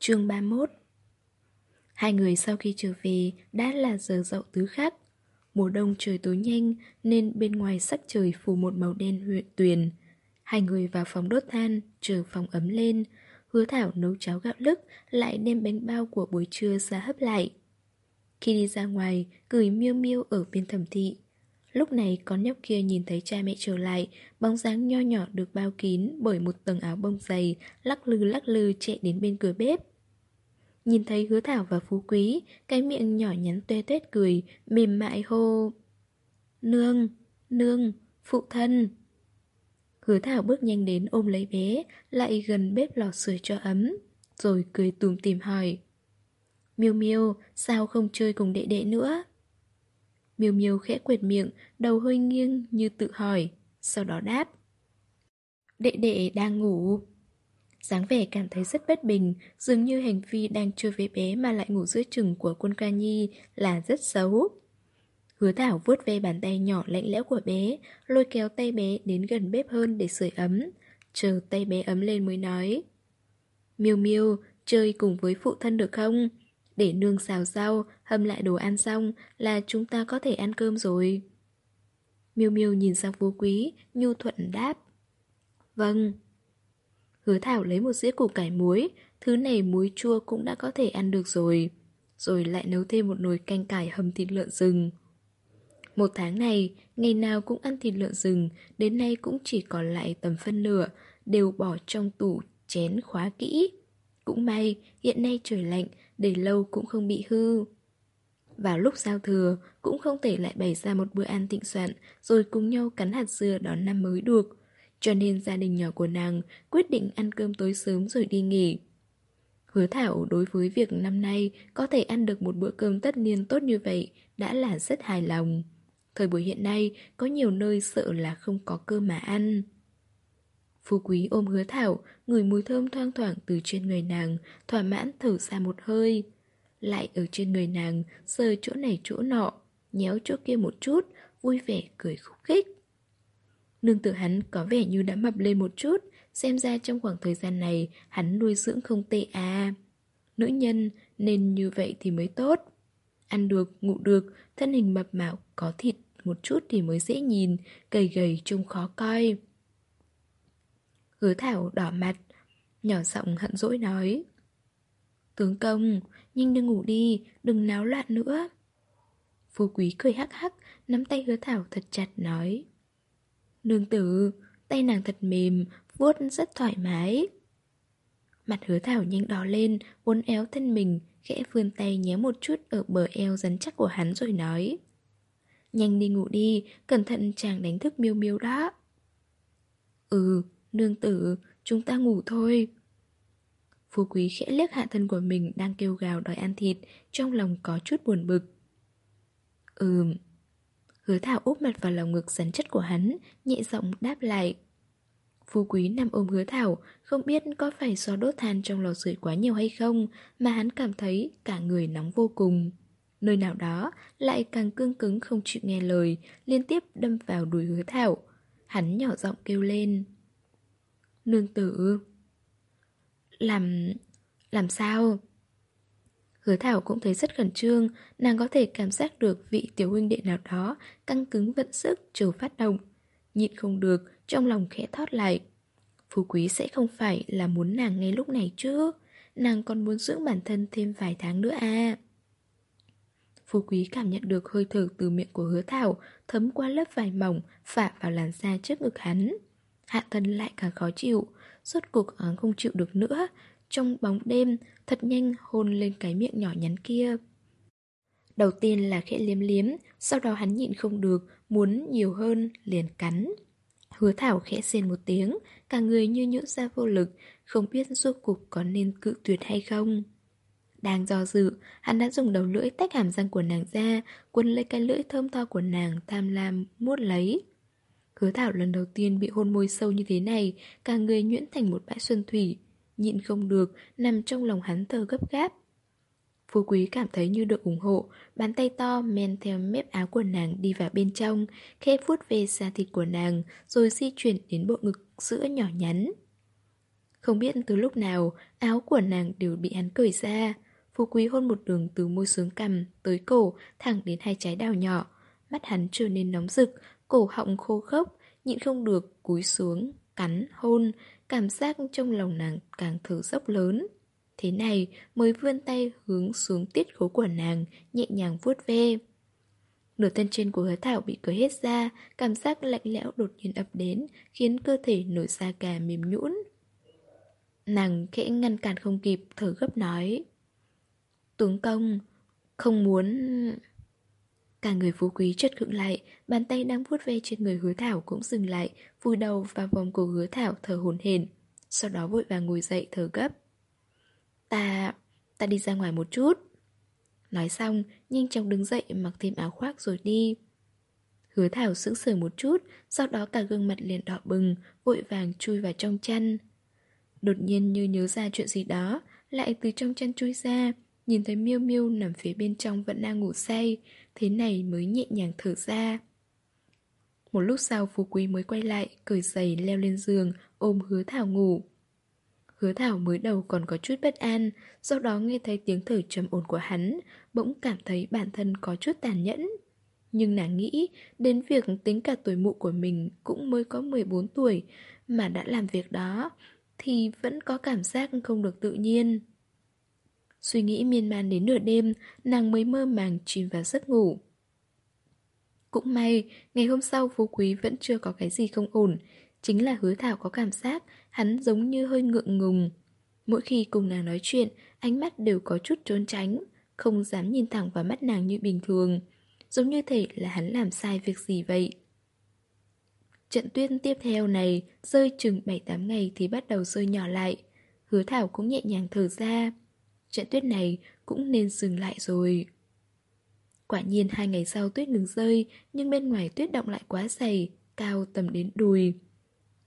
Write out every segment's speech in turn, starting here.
Chương 31 Hai người sau khi trở về đã là giờ dậu tứ khắc. Mùa đông trời tối nhanh nên bên ngoài sắc trời phủ một màu đen huyện tuyền. Hai người vào phòng đốt than, chờ phòng ấm lên. Hứa Thảo nấu cháo gạo lứt, lại đem bánh bao của buổi trưa ra hấp lại. Khi đi ra ngoài, gửi miêu miêu ở bên thẩm thị. Lúc này con nhóc kia nhìn thấy cha mẹ trở lại, bóng dáng nho nhỏ được bao kín bởi một tầng áo bông dày, lắc lư lắc lư chạy đến bên cửa bếp. Nhìn thấy hứa thảo và phú quý, cái miệng nhỏ nhắn tuê tuét cười, mềm mại hô. Nương, nương, phụ thân. Hứa thảo bước nhanh đến ôm lấy bé, lại gần bếp lò sưởi cho ấm, rồi cười tùm tìm hỏi. Miêu miêu, sao không chơi cùng đệ đệ nữa? Miêu miêu khẽ quệt miệng, đầu hơi nghiêng như tự hỏi, sau đó đáp. Đệ đệ đang ngủ dáng vẻ cảm thấy rất bất bình, dường như hành vi đang chơi với bé mà lại ngủ giữa chừng của quân ca nhi là rất xấu. Hứa Thảo vuốt ve bàn tay nhỏ lạnh lẽo của bé, lôi kéo tay bé đến gần bếp hơn để sưởi ấm. Chờ tay bé ấm lên mới nói. Miêu miêu, chơi cùng với phụ thân được không? Để nương xào rau, hâm lại đồ ăn xong là chúng ta có thể ăn cơm rồi. Miêu miêu nhìn sang vô quý, nhu thuận đáp. Vâng. Hứa Thảo lấy một dĩa củ cải muối, thứ này muối chua cũng đã có thể ăn được rồi. Rồi lại nấu thêm một nồi canh cải hầm thịt lợn rừng. Một tháng này, ngày nào cũng ăn thịt lợn rừng, đến nay cũng chỉ còn lại tầm phân nửa, đều bỏ trong tủ chén khóa kỹ. Cũng may, hiện nay trời lạnh, để lâu cũng không bị hư. Vào lúc giao thừa, cũng không thể lại bày ra một bữa ăn thịnh soạn, rồi cùng nhau cắn hạt dưa đón năm mới được. Cho nên gia đình nhỏ của nàng quyết định ăn cơm tối sớm rồi đi nghỉ. Hứa Thảo đối với việc năm nay có thể ăn được một bữa cơm tất niên tốt như vậy đã là rất hài lòng. Thời buổi hiện nay có nhiều nơi sợ là không có cơm mà ăn. Phú quý ôm hứa Thảo, ngửi mùi thơm thoang thoảng từ trên người nàng, thỏa mãn thở ra một hơi. Lại ở trên người nàng, sờ chỗ này chỗ nọ, nhéo chỗ kia một chút, vui vẻ cười khúc khích. Nương tử hắn có vẻ như đã mập lên một chút Xem ra trong khoảng thời gian này Hắn nuôi dưỡng không tệ à Nữ nhân nên như vậy thì mới tốt Ăn được, ngủ được Thân hình mập mạo, có thịt một chút thì mới dễ nhìn Gầy gầy trông khó coi Hứa thảo đỏ mặt Nhỏ giọng hận dỗi nói Tướng công, nhanh đừng ngủ đi, đừng náo loạn nữa Phú quý cười hắc hắc Nắm tay hứa thảo thật chặt nói Nương tử, tay nàng thật mềm, vuốt rất thoải mái. Mặt hứa thảo nhanh đỏ lên, uốn éo thân mình, khẽ vươn tay nhéo một chút ở bờ eo rắn chắc của hắn rồi nói. Nhanh đi ngủ đi, cẩn thận chàng đánh thức miêu miêu đó. Ừ, nương tử, chúng ta ngủ thôi. Phú quý khẽ liếc hạ thân của mình đang kêu gào đòi ăn thịt, trong lòng có chút buồn bực. Ừm, Hứa Thảo úp mặt vào lòng ngực rắn chất của hắn, nhẹ giọng đáp lại. Phú Quý nằm ôm hứa Thảo, không biết có phải do đốt than trong lò sưởi quá nhiều hay không, mà hắn cảm thấy cả người nóng vô cùng. Nơi nào đó lại càng cương cứng không chịu nghe lời, liên tiếp đâm vào đùi hứa Thảo. Hắn nhỏ giọng kêu lên. Nương tử... Làm... làm sao? Hứa Thảo cũng thấy rất khẩn trương, nàng có thể cảm giác được vị tiểu huynh đệ nào đó căng cứng vận sức chờ phát động. Nhịn không được, trong lòng khẽ thót lại. Phú Quý sẽ không phải là muốn nàng ngay lúc này chứ, nàng còn muốn dưỡng bản thân thêm vài tháng nữa à. Phú Quý cảm nhận được hơi thở từ miệng của hứa thảo thấm qua lớp vải mỏng phả vào làn da trước ngực hắn. Hạ thần lại càng khó chịu, Suốt cuộc hắn không chịu được nữa, trong bóng đêm, thật nhanh hôn lên cái miệng nhỏ nhắn kia. Đầu tiên là khẽ liếm liếm, sau đó hắn nhịn không được, muốn nhiều hơn, liền cắn. Hứa thảo khẽ xên một tiếng, cả người như nhũn ra vô lực, không biết rốt cuộc có nên cự tuyệt hay không. Đang do dự, hắn đã dùng đầu lưỡi tách hàm răng của nàng ra, quấn lấy cái lưỡi thơm to của nàng tham lam, muốt lấy. Hứa thảo lần đầu tiên bị hôn môi sâu như thế này, cả người nhuyễn thành một bãi xuân thủy, nhịn không được, nằm trong lòng hắn thở gấp gáp. Phú Quý cảm thấy như được ủng hộ, bàn tay to men theo mép áo của nàng đi vào bên trong, khẽ vuốt về da thịt của nàng, rồi di chuyển đến bộ ngực sữa nhỏ nhắn. Không biết từ lúc nào, áo của nàng đều bị hắn cởi ra. Phú quý hôn một đường từ môi xuống cằm, tới cổ, thẳng đến hai trái đào nhỏ. Mắt hắn trở nên nóng rực, cổ họng khô khốc, nhịn không được, cúi xuống, cắn, hôn, cảm giác trong lòng nàng càng thở dốc lớn. Thế này mới vươn tay hướng xuống tiết khố của nàng, nhẹ nhàng vuốt ve. Nửa thân trên của hứa thảo bị cởi hết ra, cảm giác lạnh lẽo đột nhiên ập đến, khiến cơ thể nổi da gà mềm nhũn. Nàng khẽ ngăn cản không kịp, thở gấp nói. Tướng công, không muốn... Cả người phú quý chợt khựng lại, bàn tay đang vuốt ve trên người hứa thảo cũng dừng lại, vùi đầu vào vòng cổ hứa thảo thở hồn hển. Sau đó vội vàng ngồi dậy thở gấp. Ta... ta đi ra ngoài một chút. Nói xong, nhanh chóng đứng dậy mặc thêm áo khoác rồi đi. Hứa thảo sững sờ một chút, sau đó cả gương mặt liền đỏ bừng, vội vàng chui vào trong chăn. Đột nhiên như nhớ ra chuyện gì đó, lại từ trong chăn chui ra, nhìn thấy miêu miêu nằm phía bên trong vẫn đang ngủ say, thế này mới nhẹ nhàng thở ra. Một lúc sau Phú Quý mới quay lại, cởi giày leo lên giường, ôm hứa thảo ngủ. Hứa thảo mới đầu còn có chút bất an, sau đó nghe thấy tiếng thở trầm ổn của hắn, bỗng cảm thấy bản thân có chút tàn nhẫn. Nhưng nàng nghĩ đến việc tính cả tuổi mụ của mình cũng mới có 14 tuổi mà đã làm việc đó, thì vẫn có cảm giác không được tự nhiên. Suy nghĩ miên man đến nửa đêm, nàng mới mơ màng chìm vào giấc ngủ. Cũng may, ngày hôm sau Phú Quý vẫn chưa có cái gì không ổn, chính là hứa thảo có cảm giác hắn giống như hơi ngượng ngùng. Mỗi khi cùng nàng nói chuyện, ánh mắt đều có chút trốn tránh, không dám nhìn thẳng vào mắt nàng như bình thường. Giống như thể là hắn làm sai việc gì vậy. Trận tuyết tiếp theo này rơi chừng 7-8 ngày thì bắt đầu rơi nhỏ lại. Hứa Thảo cũng nhẹ nhàng thở ra. Trận tuyết này cũng nên dừng lại rồi. Quả nhiên hai ngày sau tuyết ngừng rơi, nhưng bên ngoài tuyết động lại quá dày, cao tầm đến đùi.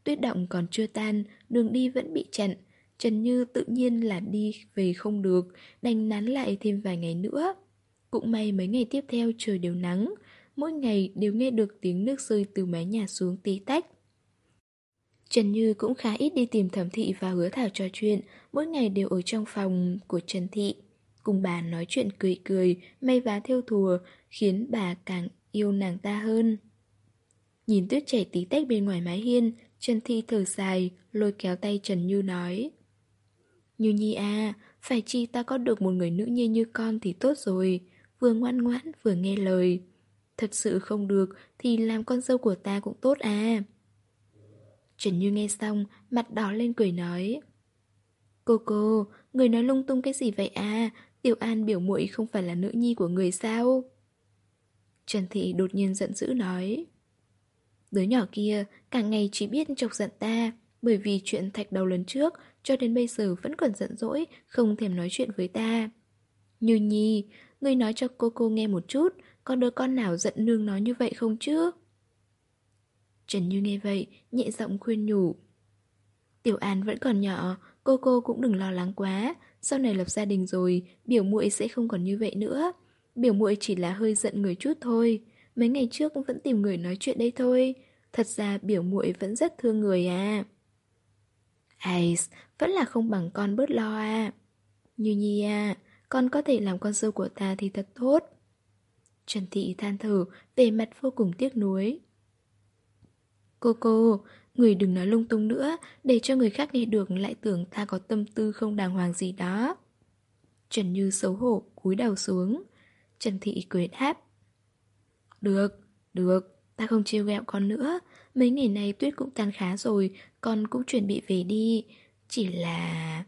Tuyết động còn chưa tan, đường đi vẫn bị chặn. Trần Như tự nhiên là đi về không được, đành nán lại thêm vài ngày nữa. Cũng may mấy ngày tiếp theo trời đều nắng, mỗi ngày đều nghe được tiếng nước rơi từ mái nhà xuống tí tách. Trần Như cũng khá ít đi tìm Thẩm Thị và hứa thảo trò chuyện, mỗi ngày đều ở trong phòng của Trần Thị. Cùng bà nói chuyện cười cười, may vá theo thùa, khiến bà càng yêu nàng ta hơn. Nhìn tuyết chảy tí tách bên ngoài mái hiên, Trần Thị thở dài, lôi kéo tay Trần Như nói. Như Nhi à, phải chi ta có được một người nữ nhi như con thì tốt rồi, vừa ngoan ngoãn vừa nghe lời. Thật sự không được thì làm con dâu của ta cũng tốt à. Trần Như nghe xong, mặt đỏ lên cười nói. Cô cô, người nói lung tung cái gì vậy à? Tiểu An biểu muội không phải là nữ nhi của người sao? Trần Thị đột nhiên giận dữ nói. Đứa nhỏ kia cả ngày chỉ biết chọc giận ta, bởi vì chuyện thạch đầu lần trước cho đến bây giờ vẫn còn giận dỗi, không thèm nói chuyện với ta. Như Nhi, người nói cho cô cô nghe một chút, có đứa con nào giận nương nói như vậy không chứ? Trần Như nghe vậy, nhẹ giọng khuyên nhủ. Tiểu An vẫn còn nhỏ, cô cô cũng đừng lo lắng quá. Sau này lập gia đình rồi, biểu muội sẽ không còn như vậy nữa. Biểu muội chỉ là hơi giận người chút thôi. Mấy ngày trước vẫn tìm người nói chuyện đây thôi. Thật ra biểu muội vẫn rất thương người à. Ai, vẫn là không bằng con bớt lo à. Như Nhi à, con có thể làm con dâu của ta thì thật tốt. Trần Thị than thở, về mặt vô cùng tiếc nuối. Cô cô, người đừng nói lung tung nữa, để cho người khác nghe được lại tưởng ta có tâm tư không đàng hoàng gì đó. Trần Như xấu hổ, cúi đầu xuống. Trần Thị cười đáp. Được, được, ta không trêu ghẹo con nữa. Mấy ngày này tuyết cũng tan khá rồi, con cũng chuẩn bị về đi. Chỉ là...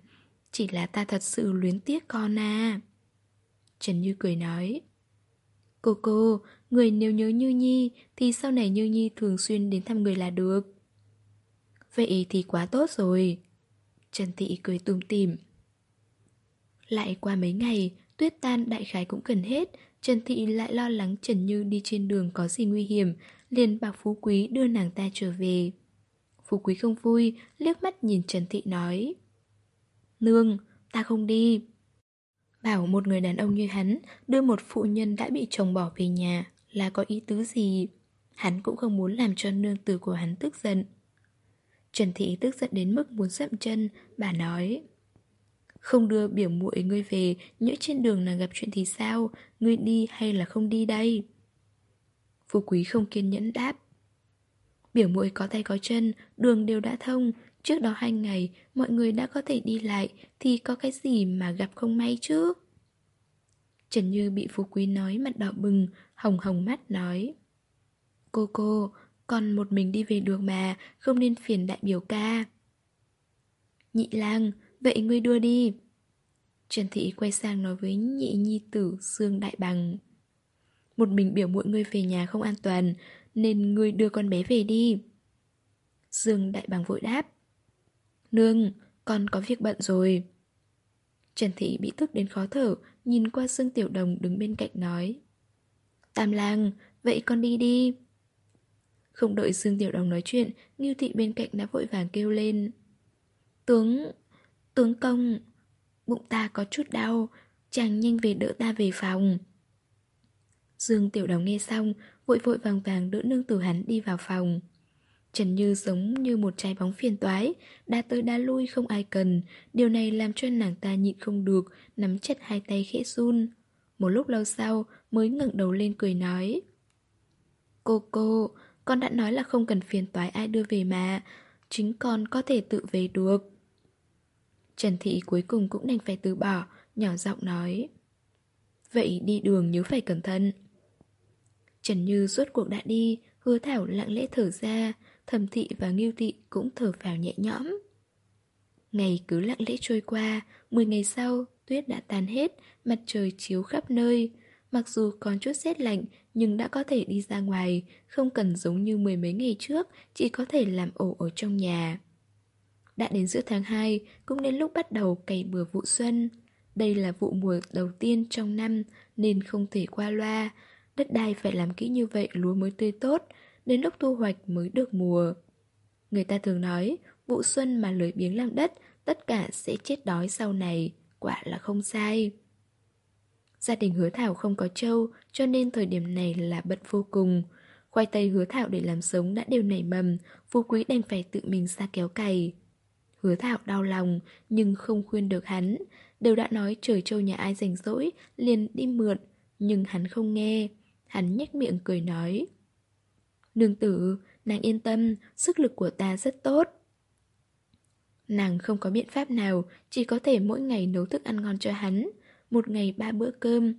Chỉ là ta thật sự luyến tiếc con à. Trần Như cười nói. Cô cô, người nếu nhớ Như Nhi thì sau này Như Nhi thường xuyên đến thăm người là được. Vậy thì quá tốt rồi. Trần Thị cười tùm tìm. Lại qua mấy ngày, tuyết tan đại khái cũng cần hết, Trần Thị lại lo lắng Trần Như đi trên đường có gì nguy hiểm, liền bảo Phú Quý đưa nàng ta trở về. Phú Quý không vui, liếc mắt nhìn Trần Thị nói. Nương, ta không đi. Bảo một người đàn ông như hắn đưa một phụ nhân đã bị chồng bỏ về nhà là có ý tứ gì? Hắn cũng không muốn làm cho nương tử của hắn tức giận. Trần Thị tức giận đến mức muốn dậm chân, bà nói Không đưa biểu muội ngươi về, nhỡ trên đường nàng gặp chuyện thì sao, ngươi đi hay là không đi đây? Phú Quý không kiên nhẫn đáp Biểu muội có tay có chân, đường đều đã thông Trước đó hai ngày, mọi người đã có thể đi lại Thì có cái gì mà gặp không may chứ Trần Như bị Phú Quý nói mặt đỏ bừng Hồng hồng mắt nói Cô cô, con một mình đi về được mà Không nên phiền đại biểu ca. Nhị lang, vậy ngươi đưa đi. Trần Thị quay sang nói với nhị nhi tử Dương Đại Bằng Một mình biểu muội ngươi về nhà không an toàn Nên ngươi đưa con bé về đi. Dương Đại Bằng vội đáp Nương, con có việc bận rồi. Trần Thị bị tức đến khó thở Nhìn qua Dương Tiểu Đồng đứng bên cạnh nói. Tam lang, vậy con đi đi. Không đợi Dương Tiểu Đồng nói chuyện Ngưu Thị bên cạnh đã vội vàng kêu lên. Tướng, tướng công Bụng ta có chút đau Chàng nhanh về đỡ ta về phòng. Dương Tiểu Đồng nghe xong Vội vội vàng vàng đỡ nương tử hắn đi vào phòng. Trần Như giống như một trái bóng phiền toái. Đá tới đá lui không ai cần. Điều này làm cho nàng ta nhịn không được Nắm chặt hai tay khẽ run. Một lúc lâu sau mới ngẩng đầu lên cười nói. Cô cô, con đã nói là không cần phiền toái ai đưa về mà. Chính con có thể tự về được. Trần Thị cuối cùng cũng đành phải từ bỏ Nhỏ giọng nói. Vậy đi đường nhớ phải cẩn thận. Trần Như suốt cuộc đã đi Hứa Thảo lặng lẽ thở ra. Thẩm Thị và Nghiêu Thị cũng thở vào nhẹ nhõm Ngày cứ lặng lẽ trôi qua Mười ngày sau Tuyết đã tan hết Mặt trời chiếu khắp nơi Mặc dù còn chút rét lạnh Nhưng đã có thể đi ra ngoài Không cần giống như mười mấy ngày trước Chỉ có thể làm ổ ở trong nhà đã đến giữa tháng 2, cũng đến lúc bắt đầu cày bừa vụ xuân. Đây là vụ mùa đầu tiên trong năm nên không thể qua loa. Đất đai phải làm kỹ như vậy lúa mới tươi tốt, đến lúc thu hoạch mới được mùa. Người ta thường nói, vụ xuân mà lười biếng làm đất, tất cả sẽ chết đói sau này, quả là không sai. Gia đình hứa thảo không có trâu, cho nên thời điểm này là bận vô cùng. Khoai tây hứa thảo để làm sống đã đều nảy mầm, phú quý đành phải tự mình ra kéo cày. Hứa Thảo đau lòng nhưng không khuyên được hắn Đều đã nói trời trâu nhà ai rảnh rỗi liền đi mượn Nhưng hắn không nghe Hắn nhếch miệng cười nói Nương tử, nàng yên tâm Sức lực của ta rất tốt. Nàng không có biện pháp nào Chỉ có thể mỗi ngày nấu thức ăn ngon cho hắn. Một ngày ba bữa cơm.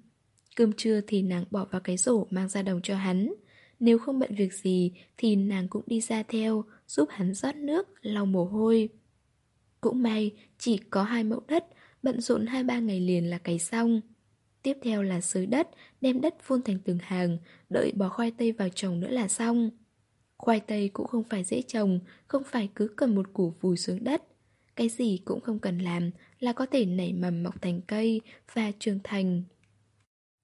Cơm trưa thì nàng bỏ vào cái rổ mang ra đồng cho hắn. Nếu không bận việc gì Thì nàng cũng đi ra theo Giúp hắn rót nước, lau mồ hôi. Cũng may, chỉ có hai mẫu đất, bận rộn hai ba ngày liền là cày xong. Tiếp theo là xới đất, đem đất phun thành từng hàng, đợi bỏ khoai tây vào trồng nữa là xong. Khoai tây cũng không phải dễ trồng, không phải cứ cầm một củ vùi xuống đất. Cái gì cũng không cần làm là có thể nảy mầm mọc thành cây và trưởng thành.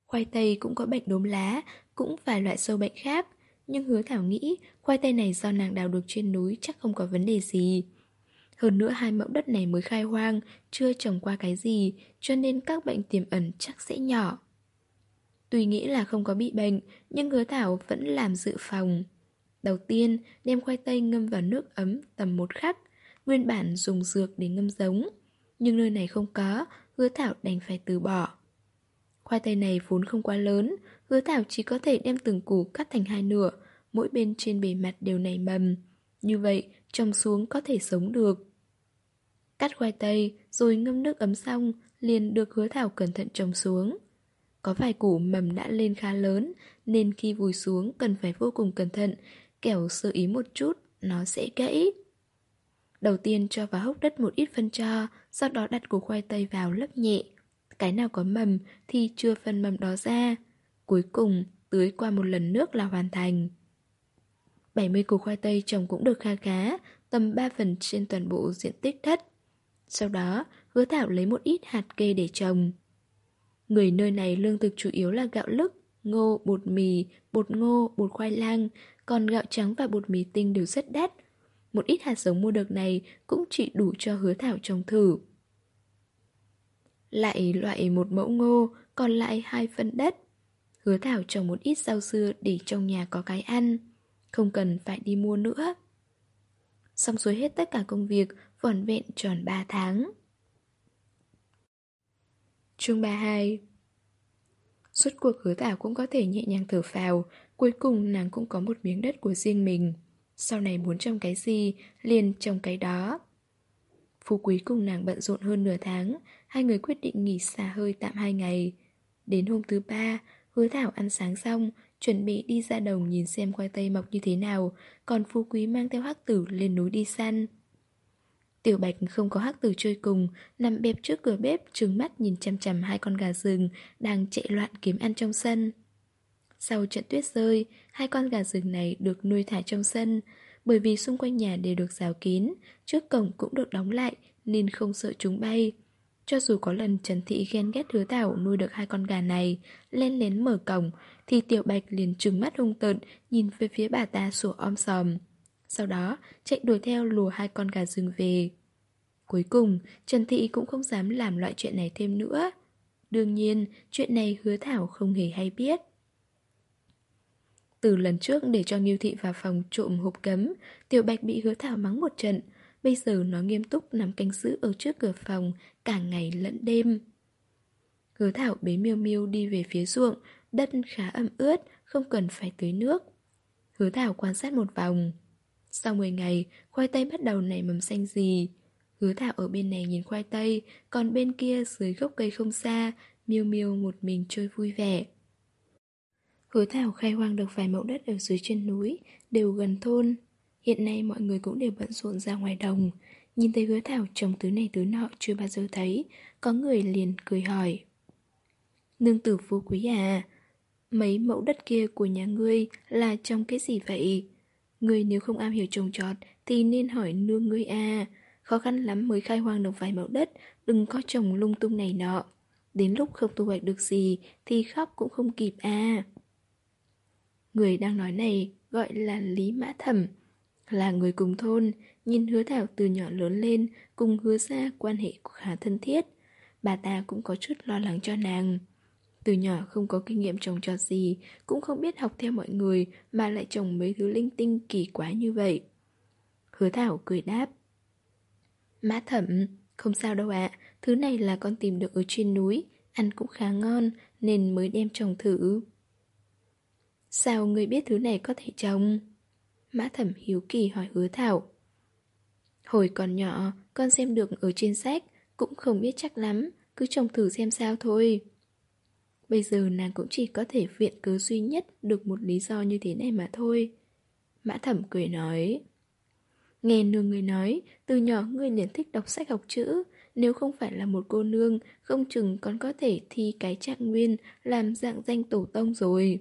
Khoai tây cũng có bệnh đốm lá, cũng vài loại sâu bệnh khác. Nhưng hứa thảo nghĩ khoai tây này do nàng đào được trên núi chắc không có vấn đề gì. Hơn nữa hai mẫu đất này mới khai hoang, chưa trồng qua cái gì, cho nên các bệnh tiềm ẩn chắc sẽ nhỏ. Tuy nghĩ là không có bị bệnh, nhưng hứa thảo vẫn làm dự phòng. Đầu tiên, đem khoai tây ngâm vào nước ấm tầm một khắc, nguyên bản dùng dược để ngâm giống. Nhưng nơi này không có, hứa thảo đành phải từ bỏ. Khoai tây này vốn không quá lớn, hứa thảo chỉ có thể đem từng củ cắt thành hai nửa, mỗi bên trên bề mặt đều nảy mầm. Như vậy, trồng xuống có thể sống được. Cắt khoai tây rồi ngâm nước ấm xong liền được hứa thảo cẩn thận trồng xuống. Có vài củ mầm đã lên khá lớn nên khi vùi xuống cần phải vô cùng cẩn thận, kẻo sơ ý một chút nó sẽ gãy. Đầu tiên cho vào hốc đất một ít phân cho, sau đó đặt củ khoai tây vào lấp nhẹ. Cái nào có mầm thì chưa phân mầm đó ra. Cuối cùng tưới qua một lần nước là hoàn thành. 70 củ khoai tây trồng cũng được kha khá, tầm 3 phần trên toàn bộ diện tích đất. Sau đó, hứa thảo lấy một ít hạt kê để trồng. Người nơi này lương thực chủ yếu là gạo lứt, ngô, bột mì, bột ngô, bột khoai lang, còn gạo trắng và bột mì tinh đều rất đắt. Một ít hạt giống mua được này cũng chỉ đủ cho hứa thảo trồng thử. Lại loại một mẫu ngô, còn lại hai phân đất. Hứa thảo trồng một ít rau dưa để trong nhà có cái ăn. Không cần phải đi mua nữa. Xong xuôi hết tất cả công việc Vỏn vẹn tròn 3 tháng Chương 32 Suốt cuộc hứa thảo cũng có thể nhẹ nhàng thở phào, Cuối cùng nàng cũng có một miếng đất của riêng mình. Sau này muốn trồng cái gì, Liền trồng cái đó. Phú quý cùng nàng bận rộn hơn nửa tháng, Hai người quyết định nghỉ xa hơi tạm hai ngày. Đến hôm thứ ba, Hứa thảo ăn sáng xong, Chuẩn bị đi ra đồng nhìn xem khoai tây mọc như thế nào, Còn phú quý mang theo hắc tử lên núi đi săn. Tiểu Bạch không có hắc tử chơi cùng, nằm bẹp trước cửa bếp, trừng mắt nhìn chằm chằm hai con gà rừng đang chạy loạn kiếm ăn trong sân. Sau trận tuyết rơi, hai con gà rừng này được nuôi thả trong sân, bởi vì xung quanh nhà đều được rào kín, trước cổng cũng được đóng lại nên không sợ chúng bay. Cho dù có lần Trần Thị ghen ghét hứa tảo nuôi được hai con gà này, lên lén mở cổng, thì Tiểu Bạch liền trừng mắt hung tợn nhìn về phía bà ta sủa om sòm. Sau đó, chạy đuổi theo lùa hai con gà rừng về. Cuối cùng, Trần Thị cũng không dám làm loại chuyện này thêm nữa. Đương nhiên, chuyện này hứa Thảo không hề hay biết. Từ lần trước để cho Nghiêu Thị vào phòng trộm hộp cấm, Tiểu Bạch bị hứa Thảo mắng một trận. Bây giờ nó nghiêm túc nằm canh giữ ở trước cửa phòng, cả ngày lẫn đêm. Hứa Thảo bế miêu miêu đi về phía ruộng, đất khá ẩm ướt, không cần phải tưới nước. Hứa Thảo quan sát một vòng. Sau 10 ngày, khoai tây bắt đầu nảy mầm xanh gì. Hứa Thảo ở bên này nhìn khoai tây, còn bên kia dưới gốc cây không xa, miêu miêu một mình chơi vui vẻ. Hứa Thảo khai hoang được vài mẫu đất ở dưới chân núi, đều gần thôn. Hiện nay mọi người cũng đều bận rộn ra ngoài đồng. Nhìn thấy hứa Thảo trồng thứ này thứ nọ chưa bao giờ thấy, có người liền cười hỏi. Nương tử phú quý à, mấy mẫu đất kia của nhà ngươi là trong cái gì vậy? Ngươi nếu không am hiểu trồng trọt thì nên hỏi nương ngươi à. Khó khăn lắm mới khai hoang được vài mẫu đất, đừng có trồng lung tung này nọ. Đến lúc không thu hoạch được gì thì khóc cũng không kịp à. Người đang nói này gọi là Lý Mã Thẩm, là người cùng thôn, nhìn hứa thảo từ nhỏ lớn lên, cùng hứa ra quan hệ khá thân thiết. Bà ta cũng có chút lo lắng cho nàng. Từ nhỏ không có kinh nghiệm trồng trọt gì, cũng không biết học theo mọi người mà lại trồng mấy thứ linh tinh kỳ quá như vậy. Hứa Thảo cười đáp. Má thẩm, không sao đâu ạ, thứ này là con tìm được ở trên núi, ăn cũng khá ngon nên mới đem trồng thử. Sao người biết thứ này có thể trồng? Mã thẩm hiếu kỳ hỏi hứa Thảo. Hồi còn nhỏ, con xem được ở trên sách, cũng không biết chắc lắm, cứ trồng thử xem sao thôi. Bây giờ nàng cũng chỉ có thể viện cớ duy nhất được một lý do như thế này mà thôi. Mã thẩm cười nói. Nghe nương người nói, từ nhỏ ngươi liền thích đọc sách học chữ, nếu không phải là một cô nương, không chừng còn có thể thi cái trạng nguyên làm dạng danh tổ tông rồi.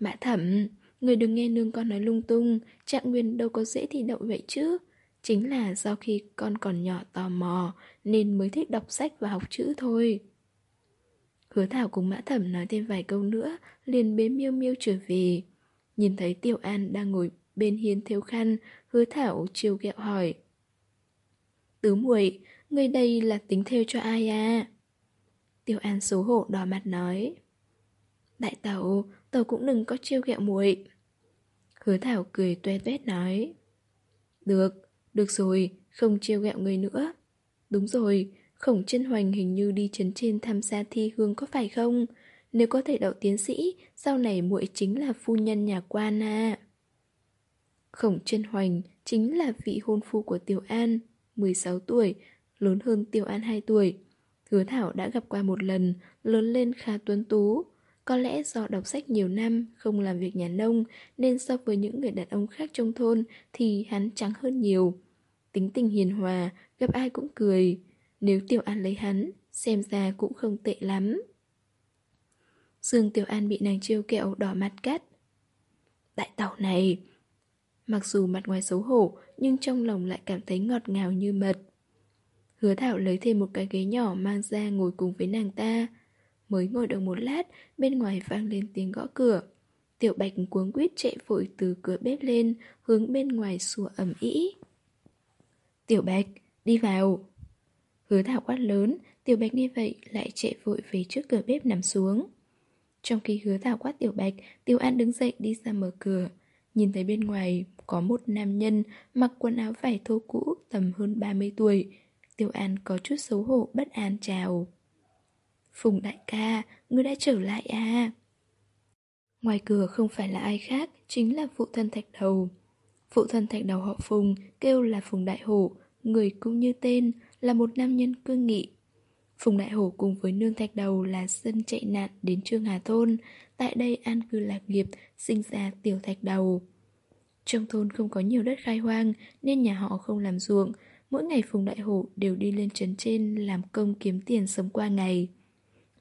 Mã thẩm, người đừng nghe nương con nói lung tung, trạng nguyên đâu có dễ thi đậu vậy chứ. Chính là do khi con còn nhỏ tò mò nên mới thích đọc sách và học chữ thôi. Hứa Thảo cùng Mã Thẩm nói thêm vài câu nữa, liền bế miêu miêu trở về. Nhìn thấy Tiểu An đang ngồi bên hiên theo khăn, Hứa Thảo chiều ghẹo hỏi. Tứ muội, người đây là tính theo cho ai à? Tiểu An xấu hổ đỏ mặt nói. Đại tẩu, tẩu cũng đừng có chiêu ghẹo muội. Hứa Thảo cười tuét tuét nói. Được, được rồi, không chiêu ghẹo người nữa. Đúng rồi, Khổng chân hoành hình như đi chấn trên tham gia thi hương có phải không? Nếu có thể đậu tiến sĩ, sau này muội chính là phu nhân nhà quan à. Khổng chân hoành chính là vị hôn phu của Tiểu An, 16 tuổi, lớn hơn Tiểu An 2 tuổi. Hứa Thảo đã gặp qua một lần, lớn lên khá tuấn tú. Có lẽ do đọc sách nhiều năm, không làm việc nhà nông, nên so với những người đàn ông khác trong thôn thì hắn trắng hơn nhiều. Tính tình hiền hòa, gặp ai cũng cười. Nếu Tiểu An lấy hắn, xem ra cũng không tệ lắm. Dương Tiểu An bị nàng trêu kẹo đỏ mặt cắt. Đại tàu này! Mặc dù mặt ngoài xấu hổ, nhưng trong lòng lại cảm thấy ngọt ngào như mật. Hứa Thảo lấy thêm một cái ghế nhỏ mang ra ngồi cùng với nàng ta. Mới ngồi được một lát, bên ngoài vang lên tiếng gõ cửa. Tiểu Bạch cuống quýt chạy vội từ cửa bếp lên, hướng bên ngoài sủa ẩm ý. Tiểu Bạch, đi vào. Hứa thảo quát lớn, Tiểu Bạch nghe vậy lại chạy vội về trước cửa bếp nằm xuống. Trong khi hứa thảo quát Tiểu Bạch, Tiểu An đứng dậy đi ra mở cửa. Nhìn thấy bên ngoài có một nam nhân mặc quần áo vải thô cũ tầm hơn 30 tuổi. Tiểu An có chút xấu hổ bất an chào. Phùng đại ca, ngươi đã trở lại à? Ngoài cửa không phải là ai khác, chính là phụ thân thạch đầu. Phụ thân thạch đầu họ Phùng, kêu là Phùng Đại Hổ, người cũng như tên, là một nam nhân cương nghị. Phùng Đại Hổ cùng với nương thạch đầu là dân chạy nạn đến Trương Hà Thôn, tại đây an cư lạc nghiệp, sinh ra tiểu thạch đầu. Trong thôn không có nhiều đất khai hoang nên nhà họ không làm ruộng, mỗi ngày Phùng Đại Hổ đều đi lên trấn trên làm công kiếm tiền sống qua ngày.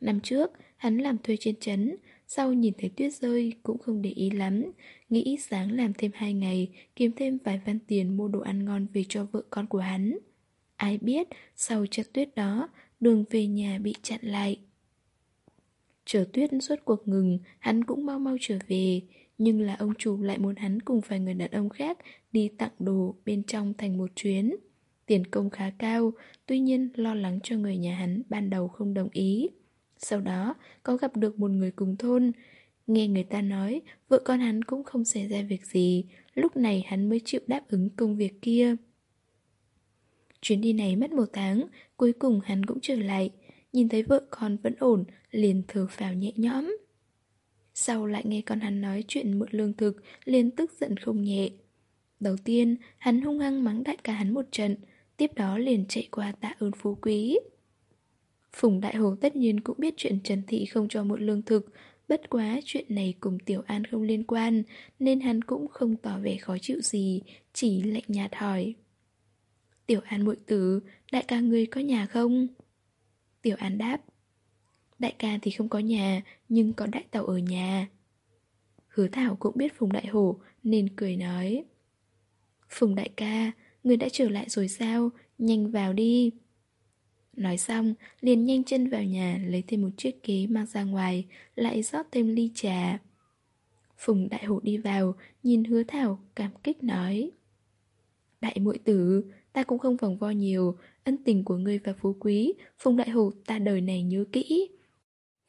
Năm trước, hắn làm thuê trên trấn, sau nhìn thấy tuyết rơi cũng không để ý lắm, nghĩ sáng làm thêm hai ngày, kiếm thêm vài văn tiền mua đồ ăn ngon về cho vợ con của hắn. Ai biết, sau trận tuyết đó, đường về nhà bị chặn lại. Chờ tuyết suốt cuộc ngừng, hắn cũng mau mau trở về, nhưng là ông chủ lại muốn hắn cùng vài người đàn ông khác đi tặng đồ bên trong thành một chuyến. Tiền công khá cao, tuy nhiên lo lắng cho người nhà hắn ban đầu không đồng ý. Sau đó, có gặp được một người cùng thôn. Nghe người ta nói, vợ con hắn cũng không xảy ra việc gì, lúc này hắn mới chịu đáp ứng công việc kia. Chuyến đi này mất một tháng, cuối cùng hắn cũng trở lại. Nhìn thấy vợ con vẫn ổn, liền thở phào nhẹ nhõm. Sau lại nghe con hắn nói chuyện mượn lương thực, liền tức giận không nhẹ. Đầu tiên, hắn hung hăng mắng đại ca hắn một trận, tiếp đó liền chạy qua tạ ơn phú quý. Phùng Đại Hồ tất nhiên cũng biết chuyện Trần Thị không cho mượn lương thực, bất quá chuyện này cùng Tiểu An không liên quan, nên hắn cũng không tỏ vẻ khó chịu gì, chỉ lạnh nhạt hỏi. Tiểu An muội tử, đại ca ngươi có nhà không? Tiểu An đáp. Đại ca thì không có nhà, nhưng có đại tàu ở nhà. Hứa Thảo cũng biết Phùng Đại Hổ nên cười nói. Phùng đại ca, người đã trở lại rồi sao? Nhanh vào đi. Nói xong, liền nhanh chân vào nhà lấy thêm một chiếc ghế mang ra ngoài, lại rót thêm ly trà. Phùng đại hổ đi vào, nhìn hứa thảo, cảm kích nói. Đại muội tử, ta cũng không vòng vo nhiều, ân tình của ngươi và phú quý, Phùng đại hổ ta đời này nhớ kỹ.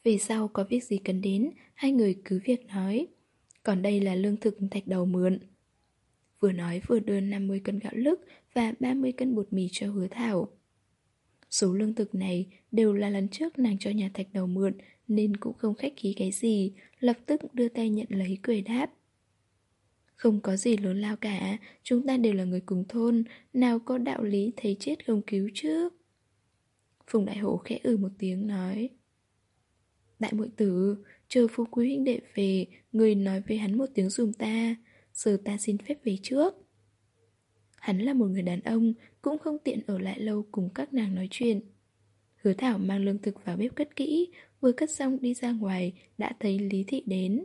Về sau có việc gì cần đến, hai người cứ việc nói. Còn đây là lương thực thạch đầu mượn. Vừa nói vừa đưa 50 cân gạo lứt và 30 cân bột mì cho hứa thảo. Số lương thực này đều là lần trước nàng cho nhà thạch đầu mượn nên cũng không khách khí cái gì, lập tức đưa tay nhận lấy cười đáp. Không có gì lớn lao cả, chúng ta đều là người cùng thôn, nào có đạo lý thấy chết không cứu chứ. Phùng Đại Hổ khẽ ừ một tiếng nói. Đại muội tử, chờ phu quý huynh đệ về, người nói với hắn một tiếng dùm ta, giờ ta xin phép về trước. Hắn là một người đàn ông, cũng không tiện ở lại lâu cùng các nàng nói chuyện. Hứa Thảo mang lương thực vào bếp cất kỹ, vừa cất xong đi ra ngoài, đã thấy Lý Thị đến.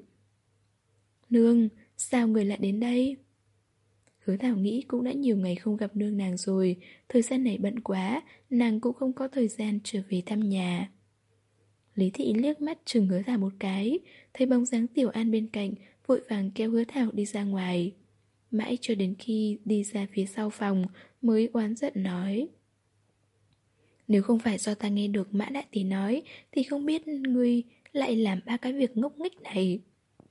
Nương, sao người lại đến đây? Hứa Thảo nghĩ cũng đã nhiều ngày không gặp nương nàng rồi, thời gian này bận quá, nàng cũng không có thời gian trở về thăm nhà. Lý Thị liếc mắt chừng hứa Thảo một cái, thấy bóng dáng Tiểu An bên cạnh, vội vàng kéo hứa Thảo đi ra ngoài. Mãi cho đến khi đi ra phía sau phòng mới oán giận nói Nếu không phải do ta nghe được Mã Đại Tỷ nói Thì không biết ngươi lại làm ba cái việc ngốc nghếch này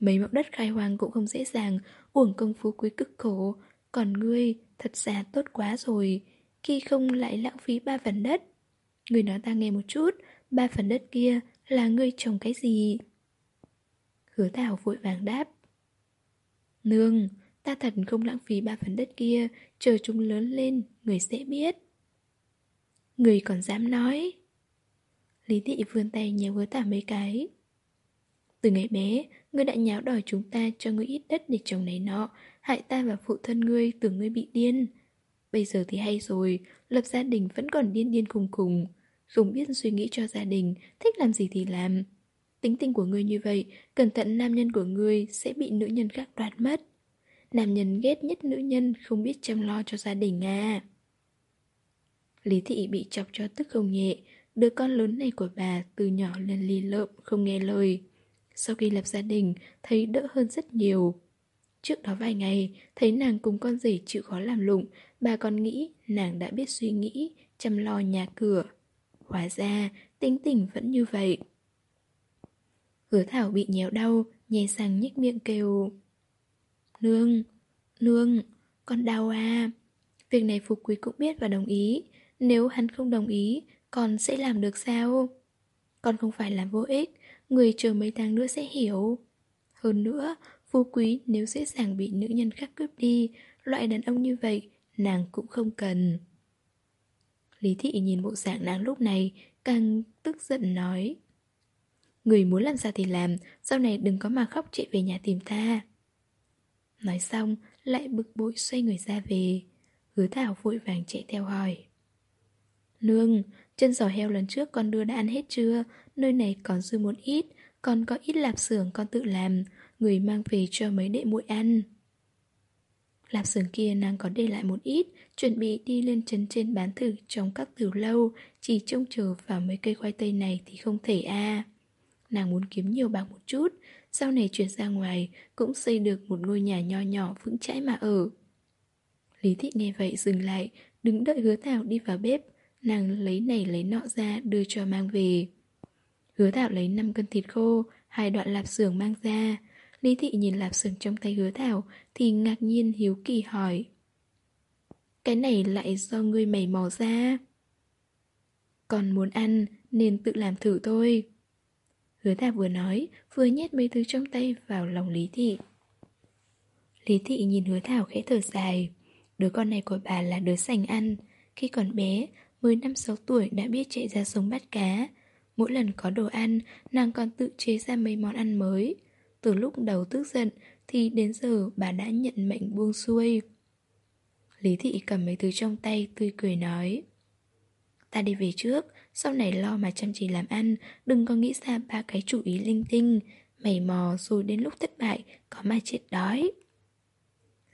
Mấy mẫu đất khai hoang cũng không dễ dàng, Uổng công phú quý cực khổ. Còn ngươi, thật ra tốt quá rồi, Khi không lại lãng phí ba phần đất. Ngươi nói ta nghe một chút, Ba phần đất kia là ngươi trồng cái gì? Hứa Thảo vội vàng đáp. Nương, Ta thật không lãng phí ba phần đất kia, Chờ chúng lớn lên, Người sẽ biết. Người còn dám nói. Lý thị vươn tay nhéo hứa tả mấy cái. Từ ngày bé, Ngươi đã nháo đòi chúng ta cho ngươi ít đất để trồng này nọ Hại ta và phụ thân ngươi, tưởng ngươi bị điên. Bây giờ thì hay rồi, Lập gia đình vẫn còn điên điên cùng cùng Dùng biết suy nghĩ cho gia đình, Thích làm gì thì làm. Tính tình của ngươi như vậy, Cẩn thận nam nhân của ngươi Sẽ bị nữ nhân khác đoạt mất. Nam nhân ghét nhất nữ nhân không biết chăm lo cho gia đình à. Lý thị bị chọc cho tức không nhẹ. Đứa con lớn này của bà từ nhỏ lên lì lợm, không nghe lời. Sau khi lập gia đình thấy đỡ hơn rất nhiều Trước đó vài ngày thấy nàng cùng con rể chịu khó làm lụng Bà còn nghĩ nàng đã biết suy nghĩ chăm lo nhà cửa Hóa ra tính tình vẫn như vậy Hứa Thảo bị nhéo đau Nhè sang nhếch miệng kêu Nương, nương, con đau à. Việc này Phục Quý cũng biết và đồng ý. Nếu hắn không đồng ý, con sẽ làm được sao? Con không phải làm vô ích, người chờ mấy tháng nữa sẽ hiểu. Hơn nữa, Phú Quý nếu dễ dàng bị nữ nhân khác cướp đi, loại đàn ông như vậy, nàng cũng không cần. Lý Thị nhìn bộ dạng nàng lúc này, càng tức giận nói. Người muốn làm sao thì làm, sau này đừng có mà khóc chạy về nhà tìm ta. Nói xong, lại bực bội xoay người ra về. Hứa Thảo vội vàng chạy theo hỏi. Nương, chân giò heo lần trước con đưa đã ăn hết chưa? Nơi này còn dư một ít, còn có ít lạp xưởng con tự làm, người mang về cho mấy đệ muội ăn. Lạp xưởng kia nàng có để lại một ít, chuẩn bị đi lên trấn trên bán thử trong các tiểu lâu, chỉ trông chờ vào mấy cây khoai tây này thì không thể a. Nàng muốn kiếm nhiều bạc một chút, sau này chuyển ra ngoài cũng xây được một ngôi nhà nho nhỏ vững chãi mà ở. Lý thị nghe vậy dừng lại, đứng đợi hứa thảo đi vào bếp, nàng lấy này lấy nọ ra đưa cho mang về. Hứa thảo lấy 5 cân thịt khô, hai đoạn lạp xưởng mang ra. Lý thị nhìn lạp xưởng trong tay hứa thảo thì ngạc nhiên hiếu kỳ hỏi. Cái này lại do ngươi mày mò ra. Còn muốn ăn nên tự làm thử thôi. Hứa thảo vừa nói, vừa nhét mấy thứ trong tay vào lòng Lý thị. Lý thị nhìn hứa thảo khẽ thở dài. Đứa con này của bà là đứa sành ăn. Khi còn bé, mới năm sáu tuổi đã biết chạy ra sống bắt cá. Mỗi lần có đồ ăn, nàng còn tự chế ra mấy món ăn mới. Từ lúc đầu tức giận thì đến giờ bà đã nhận mệnh buông xuôi. Lý thị cầm mấy thứ trong tay tươi cười nói. Ta đi về trước, sau này lo mà chăm chỉ làm ăn, đừng có nghĩ ra ba cái chủ ý linh tinh, mày mò rồi đến lúc thất bại có mà chết đói.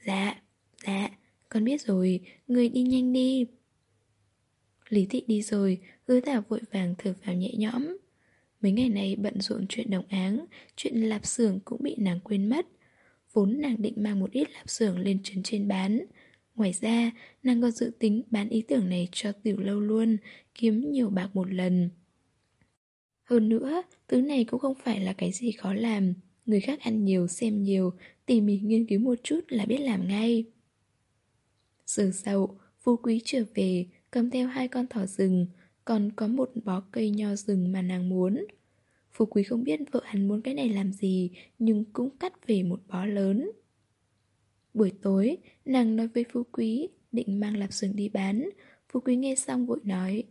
Dạ, dạ, con biết rồi, người đi nhanh đi. Lý thị đi rồi, hứa thảo vội vàng thở vào nhẹ nhõm. Mấy ngày nay bận rộn chuyện đồng áng, chuyện lạp xưởng cũng bị nàng quên mất. Vốn nàng định mang một ít lạp xưởng lên trấn trên bán. Ngoài ra, nàng còn dự tính bán ý tưởng này cho tiểu lâu luôn, kiếm nhiều bạc một lần. Hơn nữa, thứ này cũng không phải là cái gì khó làm. Người khác ăn nhiều, xem nhiều, tỉ mỉ nghiên cứu một chút là biết làm ngay. Giờ sau, phú quý trở về, cầm theo hai con thỏ rừng, còn có một bó cây nho rừng mà nàng muốn. Phú quý không biết vợ hắn muốn cái này làm gì, nhưng cũng cắt về một bó lớn. Buổi tối, nàng nói với Phú Quý, định mang lạp sừng đi bán. Phú Quý nghe xong vội nói.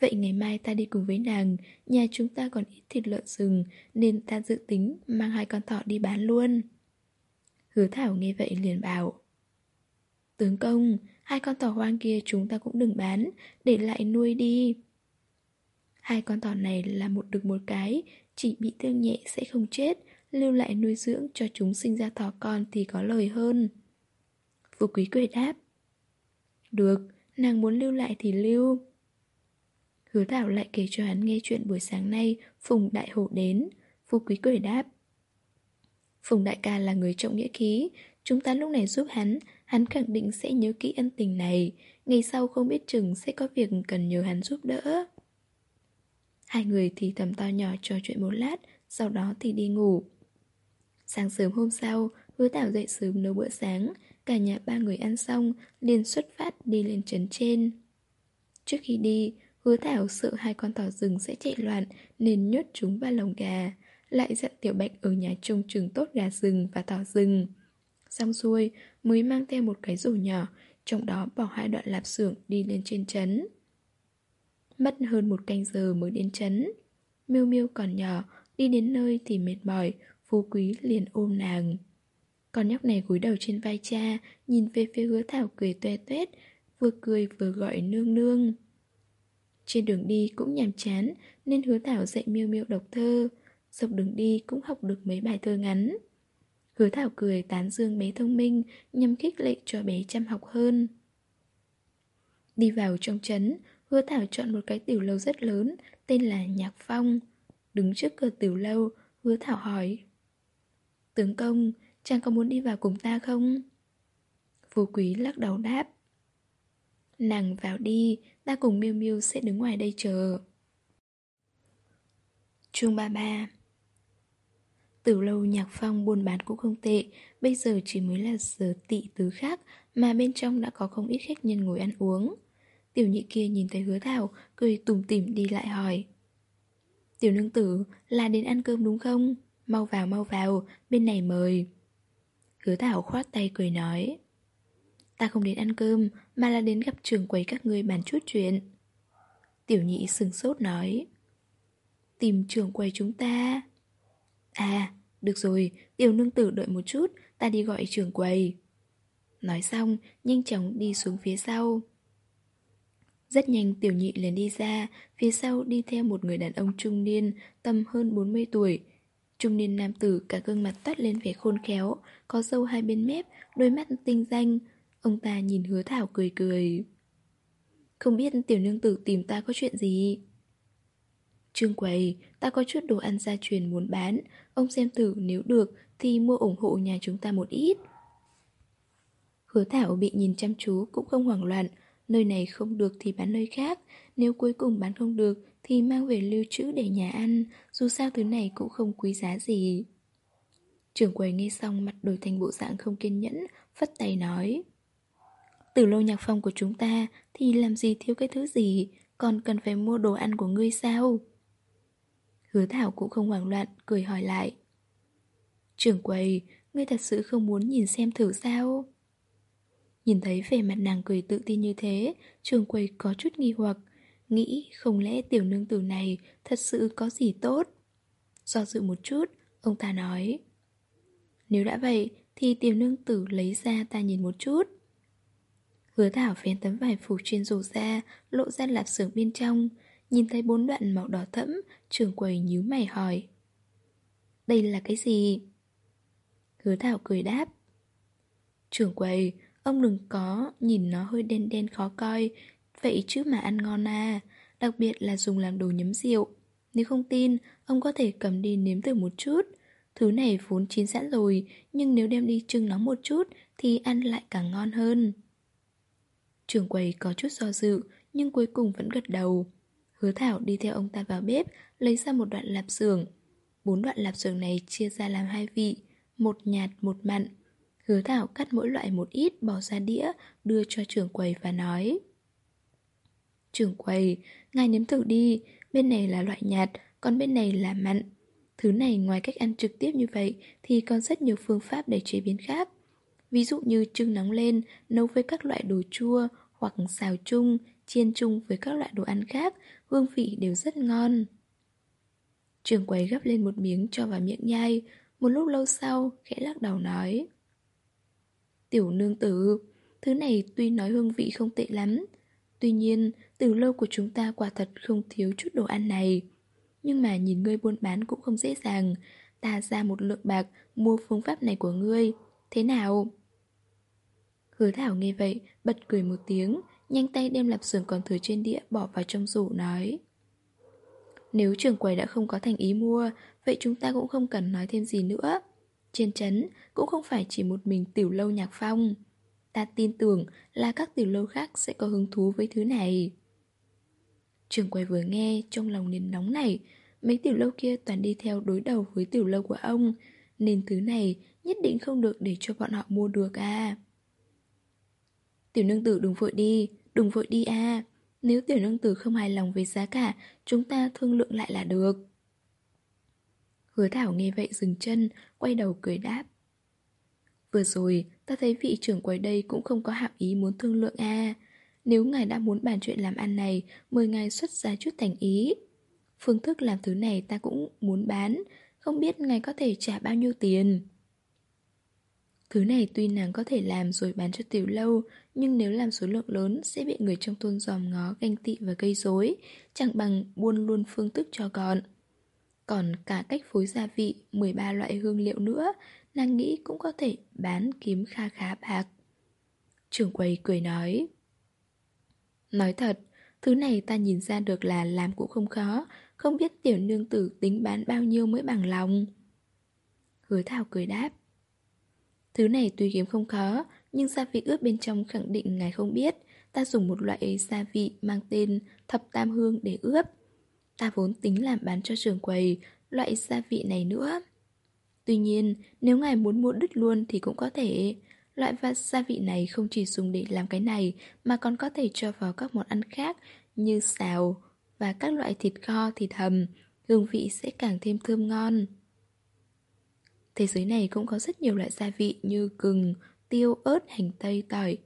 Vậy ngày mai ta đi cùng với nàng, nhà chúng ta còn ít thịt lợn rừng, nên ta dự tính mang hai con thỏ đi bán luôn. Hứa Thảo nghe vậy liền bảo. Tướng công, hai con thỏ hoang kia chúng ta cũng đừng bán, để lại nuôi đi. Hai con thỏ này là một được một cái, chỉ bị thương nhẹ sẽ không chết, lưu lại nuôi dưỡng cho chúng sinh ra thỏ con thì có lời hơn. Phú Quý cười đáp. Được, nàng muốn lưu lại thì lưu. Hứa Thảo lại kể cho hắn nghe chuyện buổi sáng nay Phùng Đại Hổ đến. Phú Quý cười đáp. Phùng Đại ca là người trọng nghĩa khí, chúng ta lúc này giúp hắn, hắn khẳng định sẽ nhớ kỹ ân tình này, ngày sau không biết chừng sẽ có việc cần nhờ hắn giúp đỡ. Hai người thì thầm to nhỏ trò chuyện một lát, sau đó thì đi ngủ. Sáng sớm hôm sau, hứa tảo dậy sớm nấu bữa sáng, cả nhà ba người ăn xong, liền xuất phát đi lên trấn trên. Trước khi đi, hứa thảo sợ hai con thỏ rừng sẽ chạy loạn nên nhốt chúng vào lồng gà, lại dặn tiểu bạch ở nhà trông chừng tốt gà rừng và thỏ rừng. Xong xuôi, mới mang theo một cái rổ nhỏ, trong đó bỏ hai đoạn lạp xưởng đi lên trên trấn. Mất hơn một canh giờ mới đến trấn. Miêu Miêu còn nhỏ, đi đến nơi thì mệt mỏi, Phú Quý liền ôm nàng. Con nhóc này cúi đầu trên vai cha, nhìn về phía hứa thảo cười toe toét, vừa cười vừa gọi nương nương. Trên đường đi cũng nhàm chán, nên hứa thảo dạy miêu miêu đọc thơ. Dọc đường đi cũng học được mấy bài thơ ngắn. Hứa thảo cười tán dương bé thông minh, nhằm khích lệ cho bé chăm học hơn. Đi vào trong trấn, hứa thảo chọn một cái tiểu lâu rất lớn, tên là Nhạc Phong. Đứng trước cửa tiểu lâu, hứa thảo hỏi. Tướng công, chàng có muốn đi vào cùng ta không? Phú quý lắc đầu đáp. Nàng vào đi, ta cùng Miêu Miêu sẽ đứng ngoài đây chờ. Chương 33 từ lâu nhạc phong buôn bán cũng không tệ, Bây giờ chỉ mới là giờ tị tứ khác Mà bên trong đã có không ít khách nhân ngồi ăn uống. Tiểu nhị kia nhìn thấy hứa thảo, Cười tủm tỉm đi lại hỏi. Tiểu nương tử, là đến ăn cơm đúng không? Mau vào mau vào, Bên này mời. Hứa thảo khoát tay cười nói. Ta không đến ăn cơm, Mà là đến gặp trường quầy các ngươi bàn chút chuyện. Tiểu nhị sừng sốt nói. Tìm trường quầy chúng ta. À, được rồi, tiểu nương tử đợi một chút, ta đi gọi trưởng quầy. Nói xong, nhanh chóng đi xuống phía sau. Rất nhanh tiểu nhị liền đi ra, phía sau đi theo một người đàn ông trung niên, tầm hơn 40 tuổi. Trung niên nam tử cả gương mặt toát lên vẻ khôn khéo, có râu hai bên mép, đôi mắt tinh danh. Ông ta nhìn hứa thảo cười cười. Không biết tiểu nương tử tìm ta có chuyện gì? Trương quầy, ta có chút đồ ăn gia truyền muốn bán, ông xem thử nếu được thì mua ủng hộ nhà chúng ta một ít. Hứa Thảo bị nhìn chăm chú cũng không hoảng loạn, nơi này không được thì bán nơi khác, nếu cuối cùng bán không được thì mang về lưu trữ để nhà ăn, dù sao thứ này cũng không quý giá gì. Trưởng quầy nghe xong mặt đổi thành bộ dạng không kiên nhẫn, phất tay nói. Từ lô nhạc phong của chúng ta thì làm gì thiếu cái thứ gì, còn cần phải mua đồ ăn của ngươi sao? Hứa Thảo cũng không hoảng loạn, cười hỏi lại. Trưởng quầy, ngươi thật sự không muốn nhìn xem thử sao? Nhìn thấy vẻ mặt nàng cười tự tin như thế, trường quầy có chút nghi hoặc, nghĩ không lẽ tiểu nương tử này thật sự có gì tốt? Do dự một chút, ông ta nói. Nếu đã vậy, thì tiểu nương tử lấy ra ta nhìn một chút. Hứa thảo phén tấm vải phủ trên rổ ra, lộ ra lạp xưởng bên trong, Nhìn thấy bốn đoạn màu đỏ thẫm, Trường quầy nhíu mày hỏi. Đây là cái gì? Hứa Thảo cười đáp. Trường quầy, Ông đừng có Nhìn nó hơi đen đen khó coi. Vậy chứ mà ăn ngon à. Đặc biệt là dùng làm đồ nhấm rượu. Nếu không tin, Ông có thể cầm đi nếm thử một chút. Thứ này vốn chín sẵn rồi, Nhưng nếu đem đi trưng nóng một chút Thì ăn lại càng ngon hơn. Trường quầy có chút do dự, Nhưng cuối cùng vẫn gật đầu. Hứa Thảo đi theo ông ta vào bếp, lấy ra một đoạn lạp xưởng. Bốn đoạn lạp xưởng này chia ra làm hai vị, một nhạt, một mặn. Hứa Thảo cắt mỗi loại một ít bỏ ra đĩa, đưa cho trưởng quầy và nói. Trưởng quầy, ngài nếm thử đi, bên này là loại nhạt, còn bên này là mặn. Thứ này ngoài cách ăn trực tiếp như vậy thì còn rất nhiều phương pháp để chế biến khác. Ví dụ như trưng nóng lên, nấu với các loại đồ chua hoặc xào chung, chiên chung với các loại đồ ăn khác, hương vị đều rất ngon. Trường quầy gấp lên một miếng cho vào miệng nhai, một lúc lâu sau, khẽ lắc đầu nói. Tiểu nương tử, thứ này tuy nói hương vị không tệ lắm, tuy nhiên, từ lâu của chúng ta quả thật không thiếu chút đồ ăn này. Nhưng mà nhìn ngươi buôn bán cũng không dễ dàng, ta ra một lượng bạc mua phương pháp này của ngươi, thế nào? Hứa Thảo nghe vậy, bật cười một tiếng, nhanh tay đem lạp xưởng còn thừa trên đĩa bỏ vào trong rủ nói. Nếu trưởng quầy đã không có thành ý mua, vậy chúng ta cũng không cần nói thêm gì nữa. Trên chấn cũng không phải chỉ một mình tiểu lâu nhạc phong. Ta tin tưởng là các tiểu lâu khác sẽ có hứng thú với thứ này. Trường quầy vừa nghe trong lòng liền nóng này Mấy tiểu lâu kia toàn đi theo đối đầu với tiểu lâu của ông Nên thứ này nhất định không được để cho bọn họ mua được à Tiểu nương tử đừng vội đi, đừng vội đi à. Nếu tiểu nương tử không hài lòng với giá cả, chúng ta thương lượng lại là được. Hứa Thảo nghe vậy dừng chân, quay đầu cười đáp. Vừa rồi, ta thấy vị trưởng quầy đây cũng không có hạm ý muốn thương lượng à. Nếu ngài đã muốn bàn chuyện làm ăn này, mời ngài xuất ra chút thành ý. Phương thức làm thứ này ta cũng muốn bán, không biết ngài có thể trả bao nhiêu tiền. Thứ này tuy nàng có thể làm rồi bán cho tiểu lâu, nhưng nếu làm số lượng lớn sẽ bị người trong thôn dòm ngó, ganh tị và gây rối, chẳng bằng buôn luôn phương thức cho gọn. Còn cả cách phối gia vị, 13 loại hương liệu nữa, nàng nghĩ cũng có thể bán kiếm kha khá bạc. Trưởng quầy cười nói. Nói thật, thứ này ta nhìn ra được là làm cũng không khó, không biết tiểu nương tử tính bán bao nhiêu mới bằng lòng. Hứa thảo cười đáp. Thứ này tuy kiếm không khó, nhưng gia vị ướp bên trong khẳng định ngài không biết. Ta dùng một loại gia vị mang tên thập tam hương để ướp. Ta vốn tính làm bán cho trường quầy loại gia vị này nữa. Tuy nhiên, nếu ngài muốn mua đứt luôn thì cũng có thể. Loại và gia vị này không chỉ dùng để làm cái này mà còn có thể cho vào các món ăn khác như xào và các loại thịt kho, thịt hầm. Hương vị sẽ càng thêm thơm ngon. Thế giới này cũng có rất nhiều loại gia vị như gừng, tiêu, ớt, hành tây, tỏi.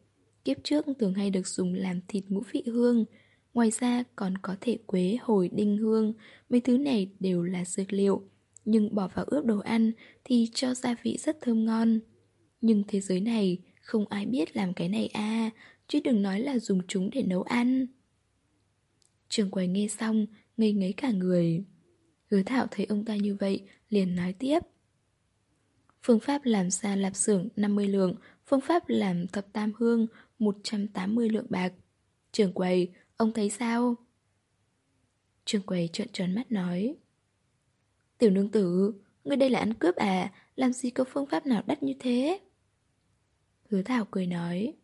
Kiếp trước thường hay được dùng làm thịt ngũ vị hương. Ngoài ra còn có thể quế, hồi, đinh hương. Mấy thứ này đều là dược liệu. Nhưng bỏ vào ướp đồ ăn thì cho gia vị rất thơm ngon. Nhưng thế giới này không ai biết làm cái này à, chứ đừng nói là dùng chúng để nấu ăn. Trường quầy nghe xong, ngây ngấy cả người. Hứa Thảo thấy ông ta như vậy, liền nói tiếp. Phương pháp làm xa lạp xưởng 50 lượng, phương pháp làm thập tam hương 180 lượng bạc. Trường quầy, ông thấy sao? Trường quầy trợn tròn mắt nói. Tiểu nương tử, ngươi đây là ăn cướp à, làm gì có phương pháp nào đắt như thế? Hứa Thảo cười nói.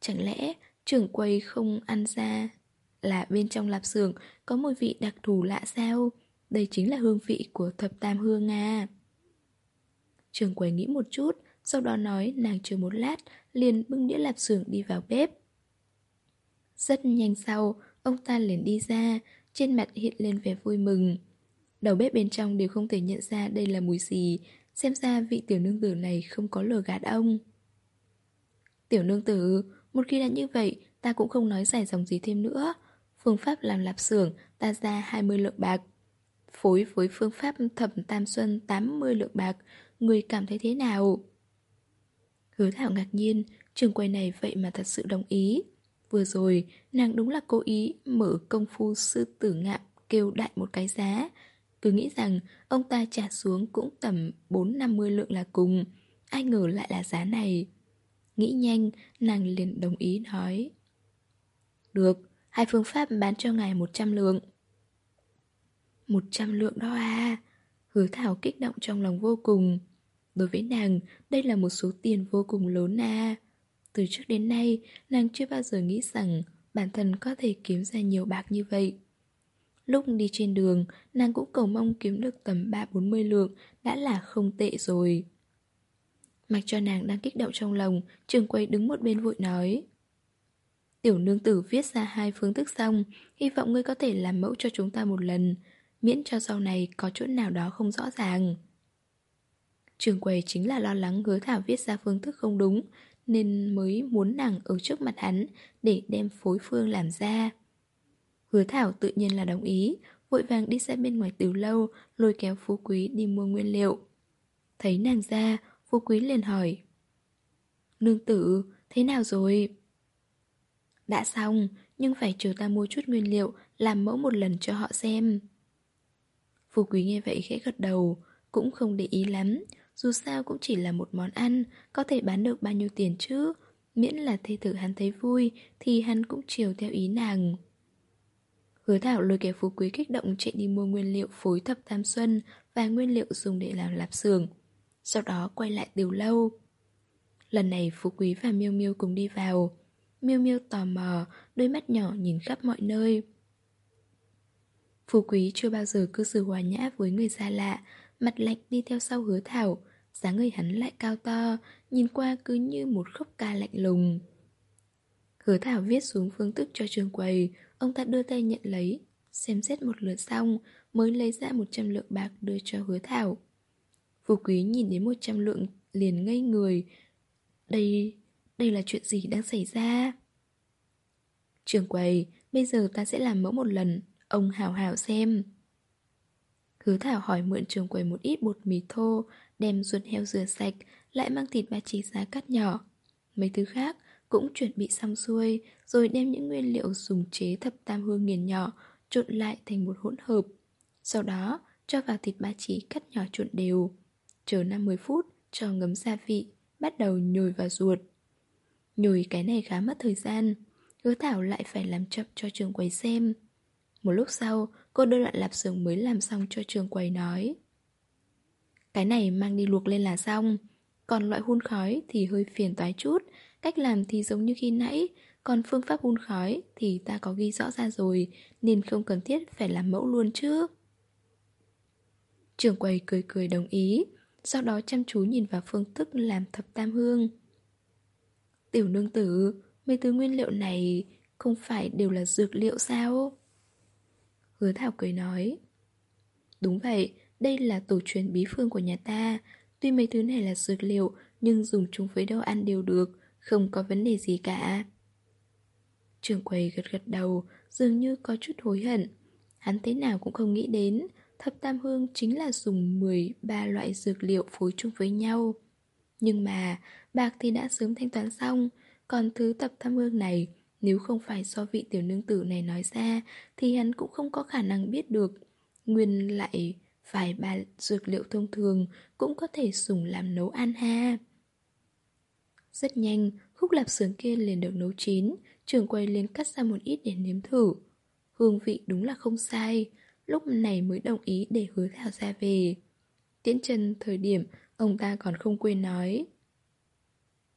Chẳng lẽ trưởng quầy không ăn ra là bên trong lạp xưởng có mùi vị đặc thù lạ sao? Đây chính là hương vị của thập tam hương Nga. Trường quầy nghĩ một chút, sau đó nói nàng chờ một lát, liền bưng đĩa lạp xưởng đi vào bếp. Rất nhanh sau, ông ta liền đi ra, trên mặt hiện lên vẻ vui mừng. Đầu bếp bên trong đều không thể nhận ra đây là mùi gì, xem ra vị tiểu nương tử này không có lừa gạt ông. Tiểu nương tử, một khi đã như vậy, ta cũng không nói giải dòng gì thêm nữa. Phương pháp làm lạp xưởng, ta ra 20 lượng bạc. Phối với phương pháp thẩm tam xuân 80 lượng bạc, người cảm thấy thế nào? Hứa Thảo ngạc nhiên, trường quay này vậy mà thật sự đồng ý. Vừa rồi, nàng đúng là cố ý mở công phu sư tử ngạm kêu đại một cái giá. Cứ nghĩ rằng ông ta trả xuống cũng tầm 4-50 lượng là cùng. Ai ngờ lại là giá này. Nghĩ nhanh, nàng liền đồng ý nói. Được, hai phương pháp bán cho ngài 100 lượng. 100 lượng đó à? Hứa Thảo kích động trong lòng vô cùng. Đối với nàng, đây là một số tiền vô cùng lớn à. Từ trước đến nay, nàng chưa bao giờ nghĩ rằng bản thân có thể kiếm ra nhiều bạc như vậy. Lúc đi trên đường, nàng cũng cầu mong kiếm được tầm 3-40 lượng đã là không tệ rồi. Mặc cho nàng đang kích động trong lòng, trường quay đứng một bên vội nói. Tiểu nương tử viết ra hai phương thức xong, hy vọng ngươi có thể làm mẫu cho chúng ta một lần, miễn cho sau này có chỗ nào đó không rõ ràng. Trường quầy chính là lo lắng hứa thảo viết ra phương thức không đúng, nên mới muốn nàng ở trước mặt hắn để đem phối phương làm ra. Hứa thảo tự nhiên là đồng ý, vội vàng đi ra bên ngoài từ lâu, lôi kéo phú quý đi mua nguyên liệu. Thấy nàng ra, phú quý liền hỏi. Nương tử, thế nào rồi? Đã xong, nhưng phải chờ ta mua chút nguyên liệu, làm mẫu một lần cho họ xem. Phú quý nghe vậy khẽ gật đầu, cũng không để ý lắm, dù sao cũng chỉ là một món ăn, có thể bán được bao nhiêu tiền chứ. Miễn là thê tử hắn thấy vui, thì hắn cũng chiều theo ý nàng. Hứa Thảo lôi kẻ phú quý kích động chạy đi mua nguyên liệu phối thập tam xuân và nguyên liệu dùng để làm lạp xưởng. Sau đó quay lại từ lâu. Lần này phú quý và Miêu Miêu cùng đi vào. Miêu Miêu tò mò, đôi mắt nhỏ nhìn khắp mọi nơi. Phú quý chưa bao giờ cư xử hòa nhã với người xa lạ, mặt lạnh đi theo sau hứa thảo, dáng người hắn lại cao to, nhìn qua cứ như một khúc ca lạnh lùng. Hứa thảo viết xuống phương thức cho trường quầy, ông ta đưa tay nhận lấy, xem xét một lượt xong, mới lấy ra 100 lượng bạc đưa cho hứa thảo. Phú quý nhìn đến 100 lượng liền ngây người. Đây, đây là chuyện gì đang xảy ra? Trường quầy, bây giờ ta sẽ làm mẫu một lần, ông hào hào xem. Hứa Thảo hỏi mượn trường quầy một ít bột mì thô, đem ruột heo rửa sạch, lại mang thịt ba chỉ giá cắt nhỏ. Mấy thứ khác cũng chuẩn bị xong xuôi, rồi đem những nguyên liệu dùng chế thập tam hương nghiền nhỏ, trộn lại thành một hỗn hợp. Sau đó, cho vào thịt ba chỉ cắt nhỏ trộn đều. Chờ 50 phút, cho ngấm gia vị, bắt đầu nhồi vào ruột. Nhồi cái này khá mất thời gian, hứa Thảo lại phải làm chậm cho trường quầy xem. Một lúc sau, cô đưa đoạn lạp xưởng mới làm xong cho trường quầy nói. Cái này mang đi luộc lên là xong. Còn loại hun khói thì hơi phiền toái chút. Cách làm thì giống như khi nãy. Còn phương pháp hun khói thì ta có ghi rõ ra rồi, nên không cần thiết phải làm mẫu luôn chứ. Trường quầy cười cười đồng ý Sau đó chăm chú nhìn vào phương thức làm thập tam hương Tiểu nương tử Mấy thứ nguyên liệu này Không phải đều là dược liệu sao Hứa Thảo cười nói Đúng vậy đây là tổ truyền bí phương của nhà ta. Tuy mấy thứ này là dược liệu, Nhưng dùng chúng với đâu ăn đều được, Không có vấn đề gì cả. Trường quầy gật gật đầu, Dường như có chút hối hận. Hắn thế nào cũng không nghĩ đến, Thập tam hương chính là dùng 13 loại dược liệu phối chung với nhau. Nhưng mà, Bạc thì đã sớm thanh toán xong, Còn thứ thập tam hương này, Nếu không phải do vị tiểu nương tử này nói ra, Thì hắn cũng không có khả năng biết được. Nguyên lại phải ba dược liệu thông thường Cũng có thể dùng làm nấu ăn ha. Rất nhanh, Khúc lạp sướng kia liền được nấu chín Trường quay liền cắt ra một ít để nếm thử. Hương vị đúng là không sai, Lúc này mới đồng ý để hứa thảo ra về. Tiễn chân thời điểm, Ông ta còn không quên nói.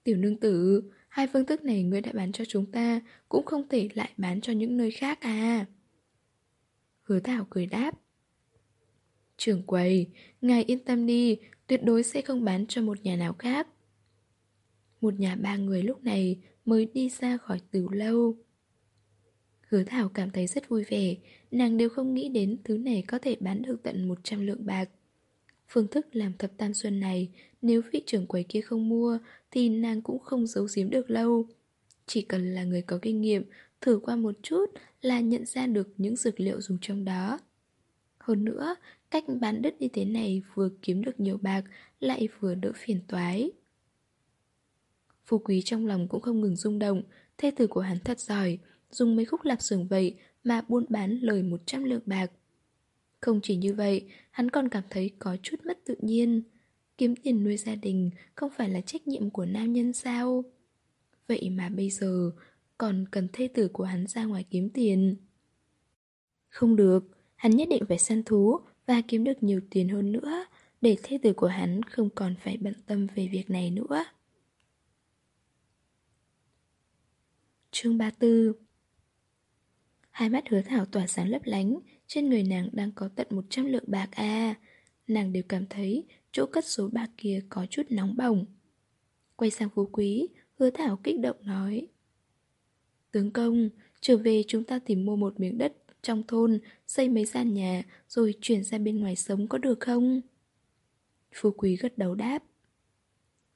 Tiểu nương tử, Hai phương thức này ngươi đã bán cho chúng ta, Cũng không thể lại bán cho những nơi khác à. Hứa thảo cười đáp. Trưởng quầy Ngài yên tâm đi Tuyệt đối sẽ không bán cho một nhà nào khác. Một nhà ba người lúc này Mới đi ra khỏi từ lâu. Hứa Thảo cảm thấy rất vui vẻ Nàng đều không nghĩ đến thứ này có thể bán được tận 100 lượng bạc. Phương thức làm thập tam xuân này Nếu vị trưởng quầy kia không mua Thì nàng cũng không giấu giếm được lâu. Chỉ cần là người có kinh nghiệm Thử qua một chút là nhận ra được những dược liệu dùng trong đó. Hơn nữa, cách bán đất như thế này vừa kiếm được nhiều bạc, Lại vừa đỡ phiền toái. Phú quý trong lòng cũng không ngừng rung động, Thê tử của hắn thật giỏi, Dùng mấy khúc lạp xưởng vậy Mà buôn bán lời 100 lượng bạc. Không chỉ như vậy, Hắn còn cảm thấy có chút mất tự nhiên. Kiếm tiền nuôi gia đình Không phải là trách nhiệm của nam nhân sao? Vậy mà bây giờ Còn cần thê tử của hắn ra ngoài kiếm tiền. Không được, Hắn nhất định phải săn thú và kiếm được nhiều tiền hơn nữa, Để thế tử của hắn không còn phải bận tâm về việc này nữa. Chương 34 Hai mắt hứa thảo tỏa sáng lấp lánh, Trên người nàng đang có tận 100 lượng bạc à Nàng đều cảm thấy chỗ cất số bạc kia có chút nóng bỏng. Quay sang phú quý, Hứa thảo kích động nói, Tướng công, Trở về chúng ta tìm mua một miếng đất trong thôn, Xây mấy gian nhà, Rồi chuyển ra bên ngoài sống có được không? Phú quý gật đầu đáp.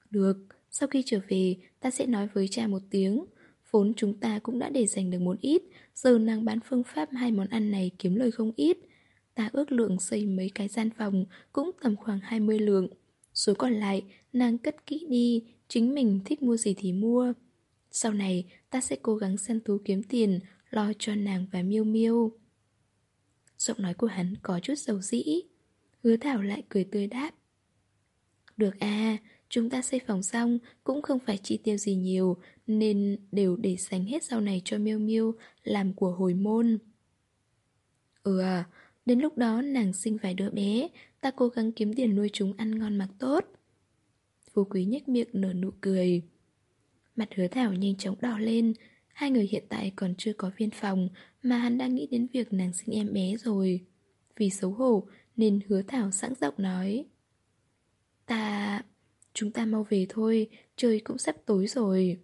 Được, Sau khi trở về, Ta sẽ nói với cha một tiếng. Vốn chúng ta cũng đã để dành được một ít, Giờ nàng bán phương pháp hai món ăn này kiếm lời không ít. Ta ước lượng xây mấy cái gian phòng Cũng tầm khoảng 20 lượng. Số còn lại, nàng cất kỹ đi, Chính mình thích mua gì thì mua. Sau này, ta sẽ cố gắng săn thú kiếm tiền Lo cho nàng và miêu miêu. Giọng nói của hắn có chút dầu dĩ Hứa Thảo lại cười tươi đáp. Được à Chúng ta xây phòng xong cũng không phải chi tiêu gì nhiều Nên đều để dành hết sau này cho Miêu Miêu làm của hồi môn. Ừ à, đến lúc đó nàng sinh vài đứa bé Ta cố gắng kiếm tiền nuôi chúng ăn ngon mặc tốt. Phú Quý nhếch miệng nở nụ cười. Mặt hứa thảo nhanh chóng đỏ lên Hai người hiện tại còn chưa có viên phòng Mà hắn đang nghĩ đến việc nàng sinh em bé rồi Vì xấu hổ Nên hứa thảo sẵn giọng nói Ta... Chúng ta mau về thôi, trời cũng sắp tối rồi.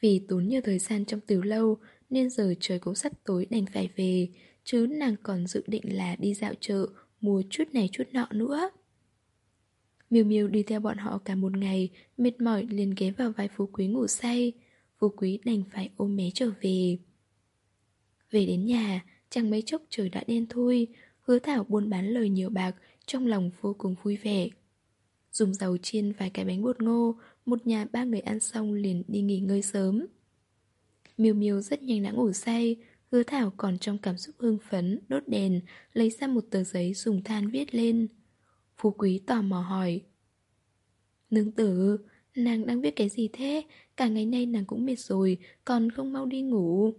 Vì tốn nhiều thời gian trong từ lâu, nên giờ trời cũng sắp tối đành phải về, chứ nàng còn dự định là đi dạo chợ, mua chút này chút nọ nữa. Miêu Miêu đi theo bọn họ cả một ngày, mệt mỏi liền ghé vào vai Phú Quý ngủ say. Phú Quý đành phải ôm bé trở về. Về đến nhà, chẳng mấy chốc trời đã đen thui, hứa thảo buôn bán lời nhiều bạc, trong lòng vô cùng vui vẻ. Dùng dầu chiên vài cái bánh bột ngô Một nhà ba người ăn xong liền đi nghỉ ngơi sớm Miêu Miêu rất nhanh đã ngủ say Hứa Thảo còn trong cảm xúc hưng phấn Đốt đèn Lấy ra một tờ giấy dùng than viết lên Phú Quý tò mò hỏi Nương tử Nàng đang viết cái gì thế Cả ngày nay nàng cũng mệt rồi Còn không mau đi ngủ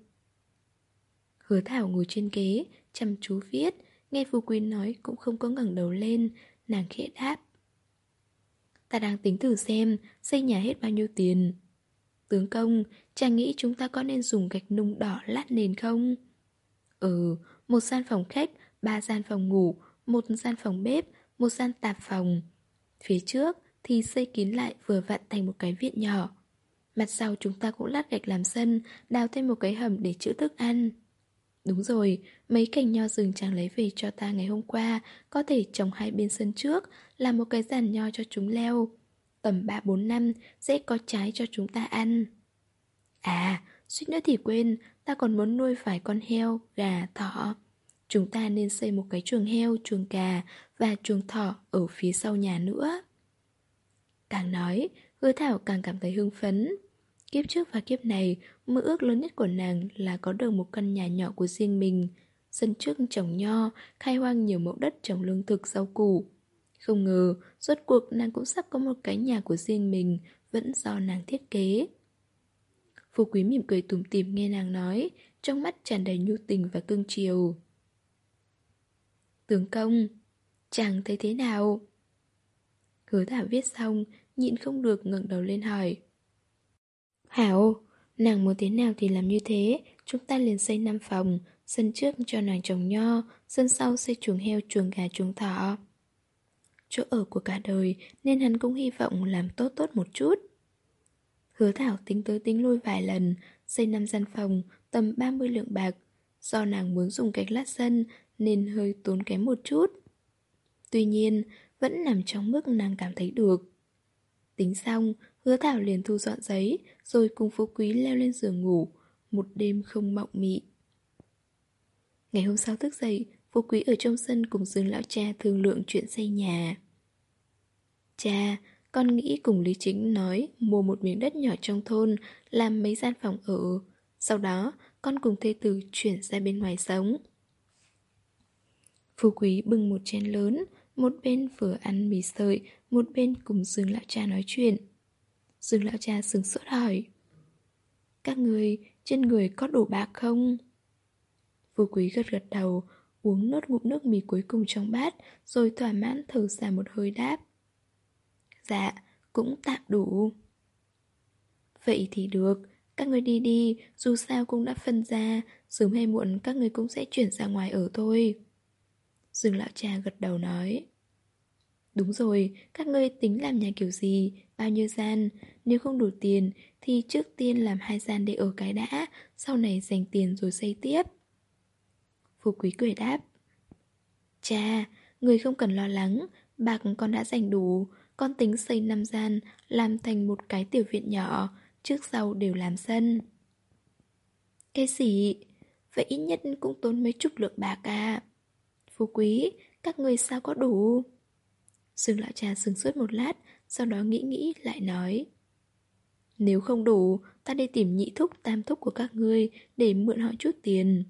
Hứa Thảo ngồi trên ghế Chăm chú viết Nghe Phú Quý nói cũng không có ngẩng đầu lên Nàng khẽ đáp Ta đang tính thử xem Xây nhà hết bao nhiêu tiền Tướng công Chàng nghĩ chúng ta có nên dùng gạch nung đỏ lát nền không Ừ Một gian phòng khách Ba gian phòng ngủ một gian phòng bếp, một gian tạp phòng. Phía trước thì xây kín lại vừa vặn thành một cái viện nhỏ. Mặt sau chúng ta cũng lát gạch làm sân, đào thêm một cái hầm để chữ thức ăn. Đúng rồi, mấy cành nho rừng chàng lấy về cho ta ngày hôm qua Có thể trồng hai bên sân trước Làm một cái giàn nho cho chúng leo. Tầm 3-4 năm sẽ có trái cho chúng ta ăn. À, suýt nữa thì quên Ta còn muốn nuôi vài con heo, gà, thỏ. Chúng ta nên xây một cái chuồng heo, chuồng gà Và chuồng thỏ ở phía sau nhà nữa. Càng nói, hứa thảo càng cảm thấy hưng phấn Kiếp trước và kiếp này, mơ ước lớn nhất của nàng là có được một căn nhà nhỏ của riêng mình. Sân trước trồng nho, khai hoang nhiều mẫu đất trồng lương thực rau củ. Không ngờ, rốt cuộc nàng cũng sắp có một cái nhà của riêng mình, vẫn do nàng thiết kế. Phú quý mỉm cười tủm tỉm nghe nàng nói, trong mắt tràn đầy nhu tình và cưng chiều. Tướng công, chàng thấy thế nào? Hứa thảo viết xong, nhịn không được ngẩng đầu lên hỏi. Hảo, nàng muốn thế nào thì làm như thế, chúng ta liền xây 5 phòng, sân trước cho nàng trồng nho, sân sau xây chuồng heo, chuồng gà, chuồng thỏ. Chỗ ở của cả đời nên hắn cũng hy vọng làm tốt tốt một chút. Hứa Thảo tính tới tính lui vài lần, xây 5 gian phòng, tầm 30 lượng bạc. Do nàng muốn dùng gạch lát sân nên hơi tốn kém một chút. Tuy nhiên, vẫn nằm trong mức nàng cảm thấy được. Tính xong, hứa Thảo liền thu dọn giấy, rồi cùng Phú Quý leo lên giường ngủ, một đêm không mộng mị. Ngày hôm sau thức dậy, Phú Quý ở trong sân cùng Dương Lão Cha thương lượng chuyện xây nhà. Cha, con nghĩ cùng Lý Chính nói mua một miếng đất nhỏ trong thôn, làm mấy gian phòng ở. Sau đó, con cùng thê tử chuyển ra bên ngoài sống. Phú Quý bưng một chén lớn, một bên vừa ăn mì sợi, một bên cùng Dương Lão Cha nói chuyện. Dương Lão Cha sừng sốt hỏi. Các người, trên người có đủ bạc không? Vô Quý gật gật đầu, uống nốt ngụm nước mì cuối cùng trong bát, rồi thỏa mãn thở ra một hơi đáp. Dạ, cũng tạm đủ. Vậy thì được, các người đi đi, dù sao cũng đã phân ra, sớm hay muộn các người cũng sẽ chuyển ra ngoài ở thôi. Dương lão cha gật đầu nói. Đúng rồi, các ngươi tính làm nhà kiểu gì, bao nhiêu gian, nếu không đủ tiền thì trước tiên làm hai gian để ở cái đã, sau này dành tiền rồi xây tiếp. Phú Quý cười đáp. Cha, người không cần lo lắng, bạc con đã dành đủ, con tính xây năm gian, làm thành một cái tiểu viện nhỏ, trước sau đều làm sân. Cái gì? Vậy ít nhất cũng tốn mấy chục lượng bạc à. Phú Quý, các người sao có đủ? Dương lão cha sừng suốt một lát, sau đó nghĩ nghĩ lại nói. Nếu không đủ, ta đi tìm nhị thúc tam thúc của các ngươi để mượn họ chút tiền.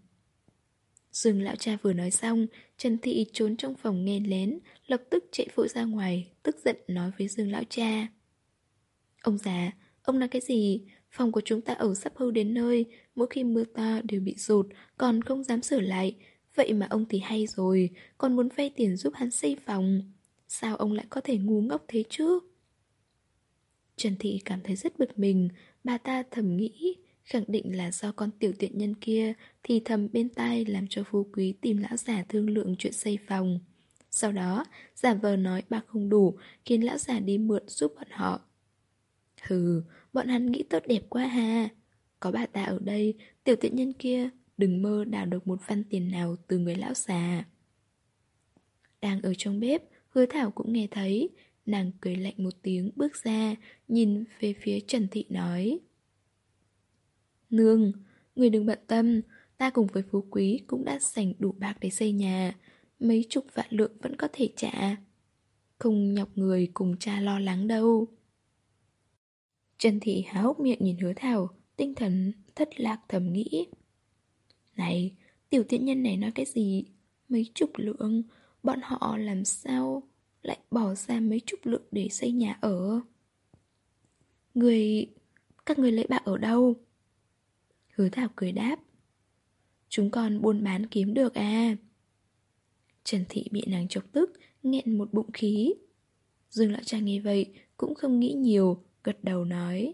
Dương lão cha vừa nói xong, Trần Thị trốn trong phòng nghe lén, lập tức chạy vội ra ngoài, tức giận nói với Dương lão cha. Ông già, ông nói cái gì? Phòng của chúng ta ở sắp hư đến nơi, mỗi khi mưa to đều bị rụt còn không dám sửa lại. Vậy mà ông thì hay rồi, còn muốn vay tiền giúp hắn xây phòng. Sao ông lại có thể ngu ngốc thế chứ? Trần Thị cảm thấy rất bực mình, bà ta thầm nghĩ, khẳng định là do con tiểu tiện nhân kia thì thầm bên tai làm cho phú quý tìm lão già thương lượng chuyện xây phòng. Sau đó, giả vờ nói bạc không đủ, khiến lão già đi mượn giúp bọn họ. Hừ, bọn hắn nghĩ tốt đẹp quá ha. Có bà ta ở đây, tiểu tiện nhân kia đừng mơ đào được một văn tiền nào từ người lão già. Đang ở trong bếp, hứa thảo cũng nghe thấy, Nàng cười lạnh một tiếng bước ra Nhìn về phía Trần Thị nói. Nương Người đừng bận tâm Ta cùng với Phú Quý cũng đã dành đủ bạc để xây nhà Mấy chục vạn lượng vẫn có thể trả. Không nhọc người cùng cha lo lắng đâu. Trần Thị há hốc miệng nhìn hứa thảo Tinh thần thất lạc thầm nghĩ. Này Tiểu tiện nhân này nói cái gì? Mấy chục lượng Bọn họ làm sao lại bỏ ra mấy chục lượng để xây nhà ở. Người... các người lấy bạc ở đâu? Hứa Thảo cười đáp. Chúng con buôn bán kiếm được à. Trần Thị bị nàng chọc tức, nghẹn một bụng khí. Dương lão cha nghe vậy, cũng không nghĩ nhiều, gật đầu nói.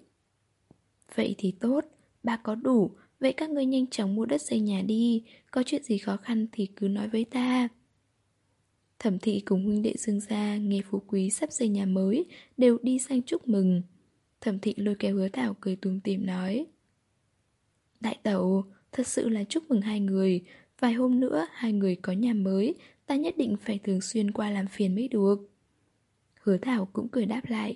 Vậy thì tốt, Ba có đủ, vậy các ngươi nhanh chóng mua đất xây nhà đi, có chuyện gì khó khăn thì cứ nói với ta. Thẩm thị cùng huynh đệ Dương gia nghe phú quý sắp xây nhà mới, đều đi sang chúc mừng. Thẩm thị lôi kéo hứa thảo cười tùm tìm nói. Đại tẩu, thật sự là chúc mừng hai người. Vài hôm nữa hai người có nhà mới, ta nhất định phải thường xuyên qua làm phiền mới được. Hứa thảo cũng cười đáp lại.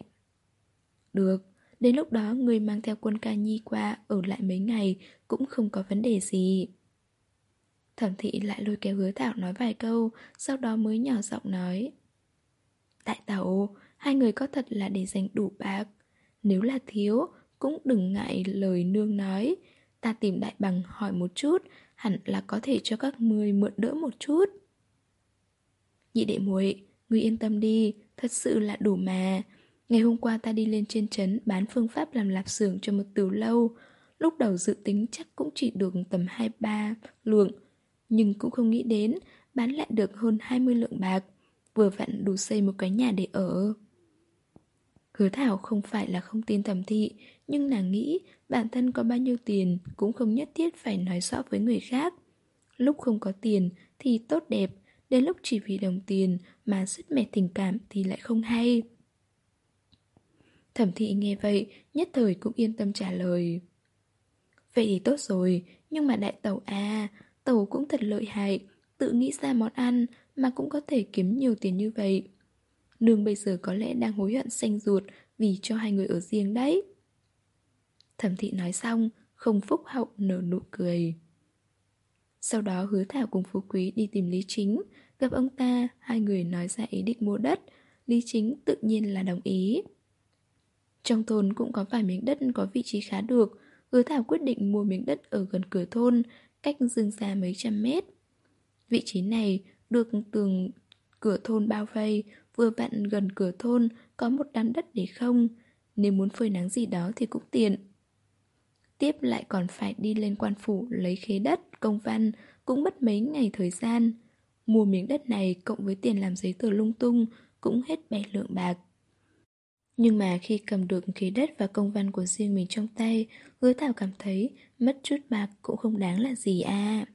Được, đến lúc đó người mang theo quân ca nhi qua ở lại mấy ngày cũng không có vấn đề gì. Thẩm thị lại lôi kéo hứa thảo nói vài câu, sau đó mới nhỏ giọng nói. Đại tàu, hai người có thật là để dành đủ bạc. Nếu là thiếu, cũng đừng ngại lời nương nói. Ta tìm đại bằng hỏi một chút, hẳn là có thể cho các người mượn đỡ một chút. Nhị đệ muội, ngươi yên tâm đi, thật sự là đủ mà. Ngày hôm qua ta đi lên trên trấn bán phương pháp làm lạp xưởng cho một từ lâu. Lúc đầu dự tính chắc cũng chỉ được tầm 2-3 lượng, nhưng cũng không nghĩ đến bán lại được hơn 20 lượng bạc, vừa vặn đủ xây một cái nhà để ở. Hứa Thảo không phải là không tin thẩm thị, nhưng nàng nghĩ bản thân có bao nhiêu tiền cũng không nhất thiết phải nói rõ với người khác. Lúc không có tiền thì tốt đẹp, đến lúc chỉ vì đồng tiền mà sứt mẻ tình cảm thì lại không hay. Thẩm thị nghe vậy, nhất thời cũng yên tâm trả lời. Vậy thì tốt rồi, nhưng mà đại tàu à, Tàu cũng thật lợi hại, tự nghĩ ra món ăn mà cũng có thể kiếm nhiều tiền như vậy. Nương bây giờ có lẽ đang hối hận xanh ruột vì cho hai người ở riêng đấy. Thẩm thị nói xong, không phúc hậu nở nụ cười. Sau đó hứa thảo cùng phú quý đi tìm Lý Chính, gặp ông ta, hai người nói ra ý định mua đất, Lý Chính tự nhiên là đồng ý. Trong thôn cũng có vài miếng đất có vị trí khá được, hứa thảo quyết định mua miếng đất ở gần cửa thôn, cách rừng xa mấy trăm mét. Vị trí này được tường cửa thôn bao vây, vừa vặn gần cửa thôn có một đám đất để không, nếu muốn phơi nắng gì đó thì cũng tiện. Tiếp lại còn phải đi lên quan phủ lấy khế đất, công văn, cũng mất mấy ngày thời gian. Mua miếng đất này cộng với tiền làm giấy tờ lung tung cũng hết bảy lượng bạc. Nhưng mà khi cầm được khí đất và công văn của riêng mình trong tay, hứa thảo cảm thấy mất chút bạc cũng không đáng là gì à.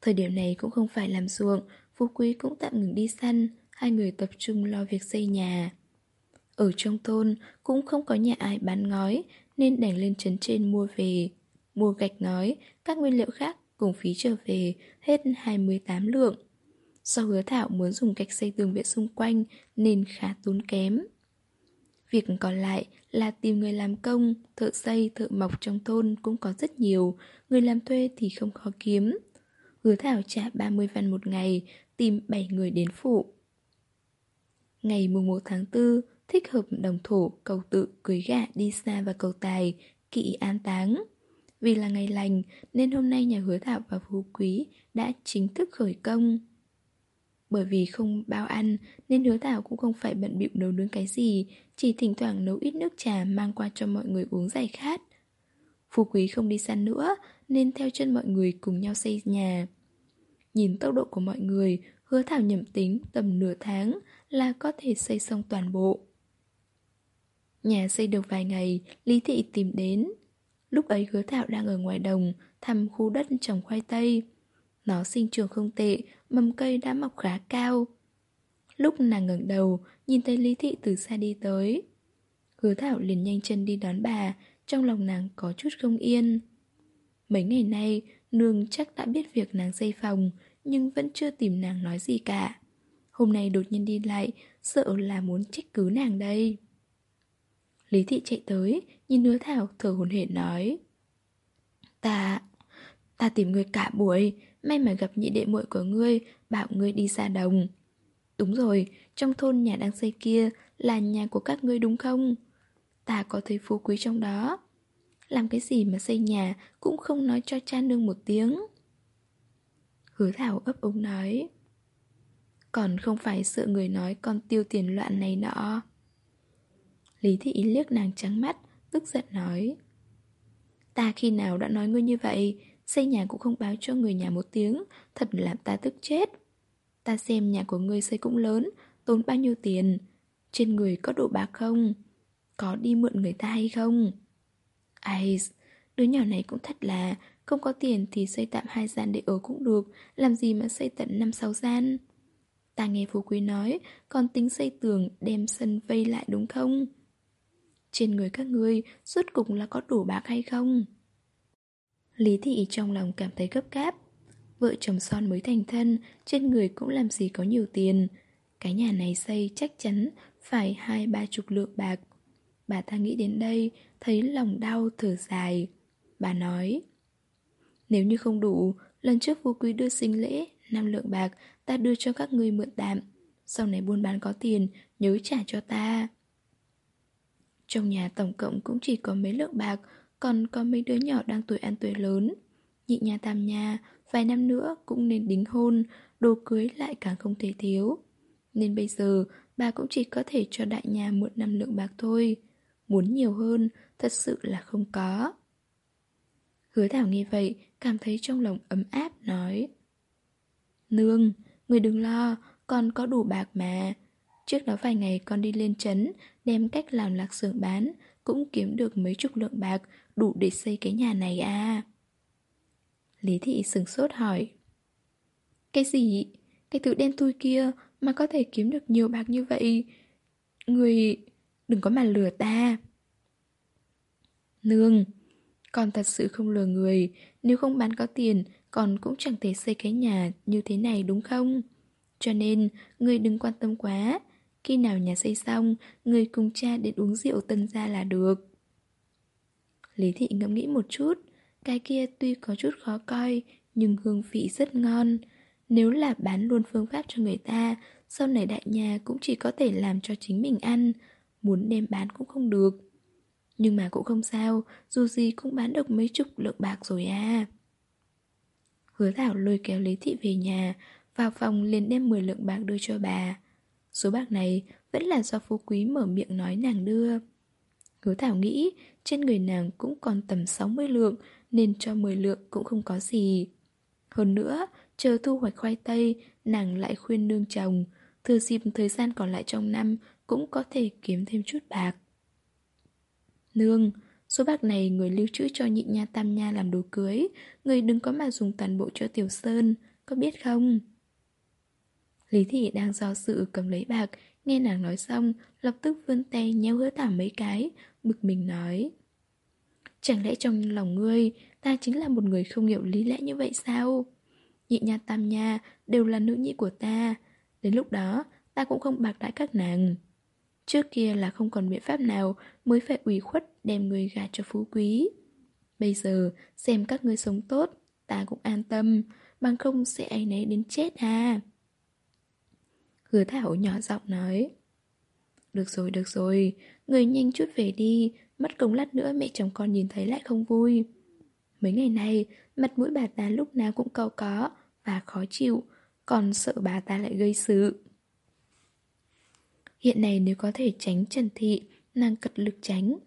Thời điểm này cũng không phải làm ruộng, Phú Quý cũng tạm ngừng đi săn, hai người tập trung lo việc xây nhà. Ở trong thôn cũng không có nhà ai bán ngói nên đành lên trấn trên mua về. Mua gạch ngói, các nguyên liệu khác cùng phí trở về hết 28 lượng. Do hứa thảo muốn dùng gạch xây tường viện xung quanh nên khá tốn kém. Việc còn lại là tìm người làm công, thợ xây, thợ mộc trong thôn cũng có rất nhiều, người làm thuê thì không khó kiếm. Hứa thảo trả 30 văn một ngày, tìm 7 người đến phụ. Ngày mùng 1 tháng 4, thích hợp đồng thổ, cầu tự, cưới gạ đi xa và cầu tài, kỵ an táng. Vì là ngày lành nên hôm nay nhà hứa thảo và phú quý đã chính thức khởi công. Bởi vì không bao ăn nên hứa thảo cũng không phải bận bịu nấu nướng cái gì, chỉ thỉnh thoảng nấu ít nước trà mang qua cho mọi người uống giải khát. Phú quý không đi săn nữa nên theo chân mọi người cùng nhau xây nhà. Nhìn tốc độ của mọi người, hứa thảo nhầm tính tầm nửa tháng là có thể xây xong toàn bộ. Nhà xây được vài ngày, Lý Thị tìm đến. Lúc ấy hứa thảo đang ở ngoài đồng, thăm khu đất trồng khoai tây. Nó sinh trưởng không tệ, mầm cây đã mọc khá cao. Lúc nàng ngẩng đầu, nhìn thấy Lý Thị từ xa đi tới. Hứa thảo liền nhanh chân đi đón bà, trong lòng nàng có chút không yên. Mấy ngày nay, nương chắc đã biết việc nàng xây phòng, nhưng vẫn chưa tìm nàng nói gì cả. Hôm nay đột nhiên đi lại, sợ là muốn trách cứ nàng đây. Lý thị chạy tới, nhìn hứa thảo thở hồn hển nói. Ta, ta tìm người cả buổi, may mà gặp nhị đệ muội của ngươi, bảo ngươi đi ra đồng. Đúng rồi, trong thôn nhà đang xây kia là nhà của các ngươi đúng không? Ta có thấy phú quý trong đó. Làm cái gì mà xây nhà cũng không nói cho cha nương một tiếng. Hứa thảo ấp úng nói. Còn không phải sợ người nói con tiêu tiền loạn này nọ. Lý thị liếc nàng trắng mắt, tức giận nói. Ta khi nào đã nói ngươi như vậy, xây nhà cũng không báo cho người nhà một tiếng, thật làm ta tức chết. Ta xem nhà của ngươi xây cũng lớn, tốn bao nhiêu tiền, trên người có đồ bạc không? Có đi mượn người ta hay không? Ai, đứa nhỏ này cũng thật là Không có tiền thì xây tạm hai gian để ở cũng được Làm gì mà xây tận năm sáu gian Ta nghe phú quý nói, còn tính xây tường đem sân vây lại đúng không? Trên người các ngươi, suốt cục là có đủ bạc hay không? Lý thị trong lòng cảm thấy gấp gáp. Vợ chồng son mới thành thân, trên người cũng làm gì có nhiều tiền. Cái nhà này xây chắc chắn phải hai ba chục lượng bạc. Bà ta nghĩ đến đây, thấy lòng đau thở dài. Bà nói, nếu như không đủ, lần trước vua quý đưa sinh lễ, năm lượng bạc, ta đưa cho các ngươi mượn tạm. Sau này buôn bán có tiền, nhớ trả cho ta. Trong nhà tổng cộng cũng chỉ có mấy lượng bạc, còn có mấy đứa nhỏ đang tuổi ăn tuổi lớn. Nhị nhà tam nhà, vài năm nữa cũng nên đính hôn, đồ cưới lại càng không thể thiếu. Nên bây giờ, bà cũng chỉ có thể cho đại nhà một năm lượng bạc thôi. Muốn nhiều hơn, thật sự là không có. Hứa Thảo nghe vậy, cảm thấy trong lòng ấm áp, nói Nương, người đừng lo, con có đủ bạc mà. Trước đó vài ngày con đi lên trấn, đem cách làm lạc xưởng bán, cũng kiếm được mấy chục lượng bạc, đủ để xây cái nhà này à. Lý thị sừng sốt hỏi. Cái gì? Cái thứ đen thui kia mà có thể kiếm được nhiều bạc như vậy? Người... đừng có mà lừa ta. Nương, con thật sự không lừa người, nếu không bán có tiền, con cũng chẳng thể xây cái nhà như thế này đúng không? Cho nên, người đừng quan tâm quá. Khi nào nhà xây xong, người cùng cha đến uống rượu tân gia là được. Lý thị ngẫm nghĩ một chút, cái kia tuy có chút khó coi, nhưng hương vị rất ngon. Nếu là bán luôn phương pháp cho người ta, sau này đại nhà cũng chỉ có thể làm cho chính mình ăn, muốn đem bán cũng không được. Nhưng mà cũng không sao, dù gì cũng bán được mấy chục lượng bạc rồi à. Hứa Thảo lôi kéo Lý Thị về nhà, vào phòng liền đem 10 lượng bạc đưa cho bà. Số bạc này vẫn là do phú quý mở miệng nói nàng đưa. Hứa Thảo nghĩ trên người nàng cũng còn tầm 60 lượng nên cho 10 lượng cũng không có gì. Hơn nữa, chờ thu hoạch khoai tây, nàng lại khuyên nương chồng, thừa dịp thời gian còn lại trong năm cũng có thể kiếm thêm chút bạc. Nương, số bạc này người lưu trữ cho nhị nha tam nha làm đồ cưới, người đừng có mà dùng toàn bộ cho Tiểu Sơn, có biết không? Lý Thị đang do sự cầm lấy bạc, nghe nàng nói xong, lập tức vươn tay nhéo hứa thảm mấy cái, bực mình nói. Chẳng lẽ trong lòng ngươi, ta chính là một người không hiểu lý lẽ như vậy sao? Nhị nha tam nha đều là nữ nhị của ta, đến lúc đó ta cũng không bạc đãi các nàng. Trước kia là không còn biện pháp nào mới phải ủy khuất đem người gả cho phú quý. Bây giờ, xem các ngươi sống tốt, ta cũng an tâm, bằng không sẽ ấy nấy đến chết à. Hứa Thảo nhỏ giọng nói. Được rồi, được rồi, người nhanh chút về đi, mất công lát nữa mẹ chồng con nhìn thấy lại không vui. Mấy ngày nay, mặt mũi bà ta lúc nào cũng cau có và khó chịu, còn sợ bà ta lại gây sự. Hiện nay nếu có thể tránh Trần Thị, nàng cật lực tránh.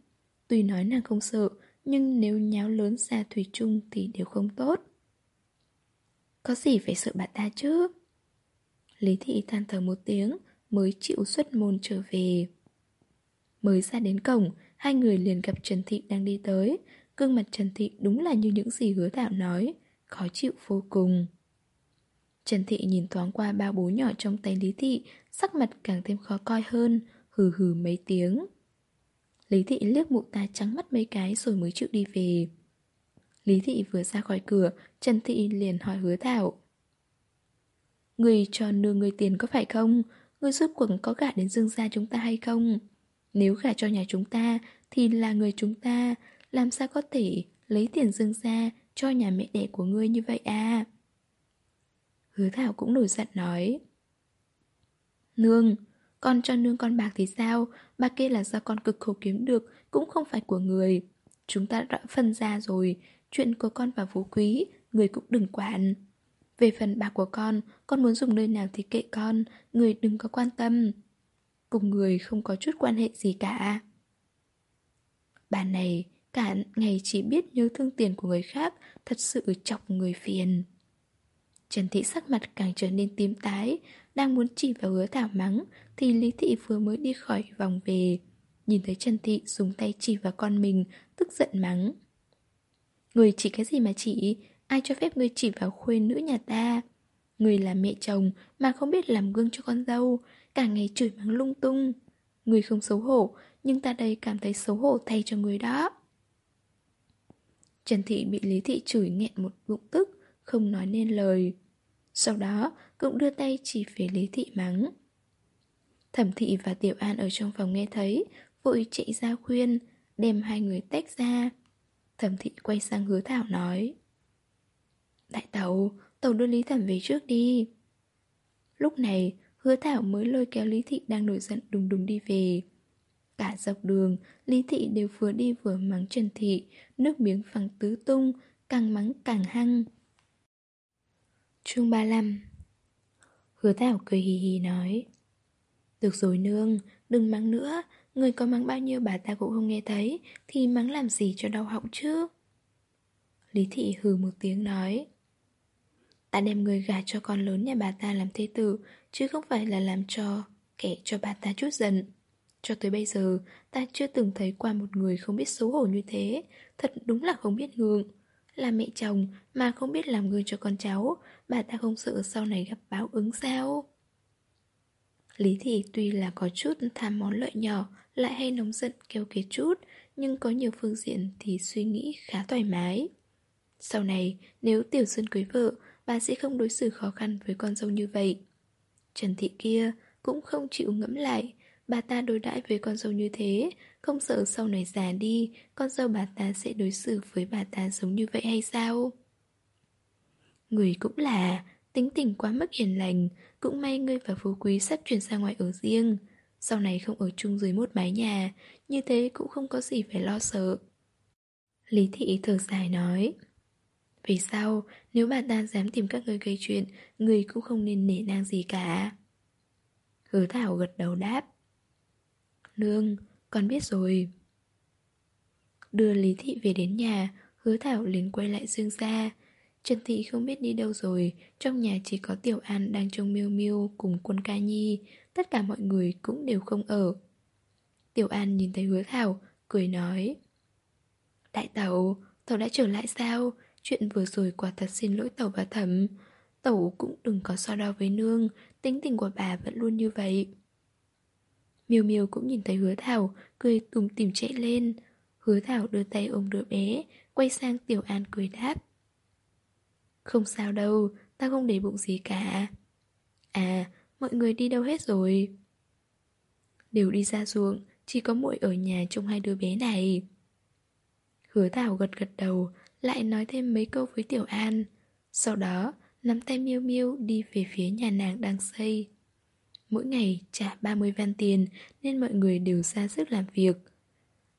Tuy nói nàng không sợ, nhưng nếu nháo lớn ra Thủy chung thì đều không tốt. Có gì phải sợ bà ta chứ? Lý Thị than thở một tiếng, mới chịu xuất môn trở về. Mới ra đến cổng, hai người liền gặp Trần Thị đang đi tới. Gương mặt Trần Thị đúng là như những gì hứa thảo nói, khó chịu vô cùng. Trần Thị nhìn thoáng qua bao bố nhỏ trong tay Lý Thị, sắc mặt càng thêm khó coi hơn, hừ hừ mấy tiếng. Lý Thị liếc mụ ta trắng mắt mấy cái rồi mới chịu đi về. Lý Thị vừa ra khỏi cửa, Trần Thị liền hỏi hứa thảo. Người cho nương người tiền có phải không? Người giúp cuộc có gả đến dương gia chúng ta hay không? Nếu gả cho nhà chúng ta thì là người chúng ta, làm sao có thể lấy tiền dương gia cho nhà mẹ đẻ của ngươi như vậy à? Hứa Thảo cũng nổi giận nói Nương, con cho nương con bạc thì sao? Bạc kia là do con cực khổ kiếm được, cũng không phải của người. Chúng ta đã phân ra rồi, chuyện của con và phú quý, người cũng đừng quản. Về phần bạc của con, con muốn dùng nơi nào thì kệ con, người đừng có quan tâm. Cùng người không có chút quan hệ gì cả. Bà này, cả ngày chỉ biết nhớ thương tiền của người khác, thật sự chọc người phiền. Trần Thị sắc mặt càng trở nên tím tái, đang muốn chỉ vào hứa thảo mắng, thì Lý Thị vừa mới đi khỏi vòng về. Nhìn thấy Trần Thị dùng tay chỉ vào con mình, tức giận mắng. Người chỉ cái gì mà chỉ, ai cho phép người chỉ vào khuê nữ nhà ta? Người là mẹ chồng mà không biết làm gương cho con dâu, Cả ngày chửi mắng lung tung. Người không xấu hổ, Nhưng ta đây cảm thấy xấu hổ thay cho người đó. Trần Thị bị Lý Thị chửi nghẹn một bụng tức, Không nói nên lời. Sau đó, cũng đưa tay chỉ phía Lý Thị mắng. Thẩm Thị và Tiểu An ở trong phòng nghe thấy, Vội chạy ra khuyên, Đem hai người tách ra. Thẩm Thị quay sang hứa Thảo nói. Đại tàu Tàu đưa Lý Thẩm về trước đi. Lúc này, Hứa Thảo mới lôi kéo Lý Thị đang nổi giận đùng đùng đi về. Cả dọc đường, Lý Thị đều vừa đi vừa mắng Trần Thị, Nước miếng phẳng tứ tung, Càng mắng càng hăng. Chương 35 Hứa Thảo cười hì hì nói, Được rồi nương, Đừng mắng nữa. Người có mắng bao nhiêu bà ta cũng không nghe thấy, Thì mắng làm gì cho đau họng chứ? Lý Thị hừ một tiếng nói Ta đem người gà cho con lớn nhà bà ta làm thế tử, Chứ không phải là làm cho Kẻ cho bà ta chút giận. Cho tới bây giờ, Ta chưa từng thấy qua một người không biết xấu hổ như thế. Thật đúng là không biết ngượng. Là mẹ chồng mà không biết làm gương cho con cháu, Bà ta không sợ sau này gặp báo ứng sao? Lý Thị tuy là có chút tham món lợi nhỏ, Lại hay nóng giận, kêu kiệt chút, Nhưng có nhiều phương diện thì suy nghĩ khá thoải mái. Sau này, nếu Tiểu Xuân cưới vợ Bà sẽ không đối xử khó khăn với con dâu như vậy. Trần Thị kia cũng không chịu ngẫm lại, Bà ta đối đãi với con dâu như thế, Không sợ sau này già đi, Con dâu bà ta sẽ đối xử với bà ta giống như vậy hay sao? Người cũng là, Tính tình quá mức hiền lành, Cũng may ngươi và phú quý sắp chuyển ra ngoài ở riêng. Sau này không ở chung dưới một mái nhà, Như thế cũng không có gì phải lo sợ. Lý thị thở dài nói, Vì sao nếu bà ta dám tìm các người gây chuyện Người cũng không nên nể nang gì cả. Hứa Thảo gật đầu đáp. Nương, con biết rồi. Đưa Lý Thị về đến nhà Hứa Thảo liền quay lại Dương ra Trần Thị không biết đi đâu rồi Trong nhà chỉ có Tiểu An đang trông miêu miêu Cùng quân ca nhi Tất cả mọi người cũng đều không ở. Tiểu An nhìn thấy hứa Thảo Cười nói. Đại tẩu, tẩu đã trở lại sao? Chuyện vừa rồi quả thật xin lỗi tẩu và thẩm. Tẩu cũng đừng có so đo với nương Tính tình của bà vẫn luôn như vậy. Miêu Miêu cũng nhìn thấy hứa Thảo Cười tùm tìm chạy lên. Hứa Thảo đưa tay ôm đứa bé Quay sang Tiểu An cười đáp. Không sao đâu, ta không để bụng gì cả. À, mọi người đi đâu hết rồi? Đều đi ra ruộng, chỉ có muội ở nhà trông hai đứa bé này. Hứa Thảo gật gật đầu, lại nói thêm mấy câu với Tiểu An. Sau đó, nắm tay Miêu Miêu đi về phía nhà nàng đang xây. Mỗi ngày trả 30 văn tiền nên mọi người đều ra sức làm việc.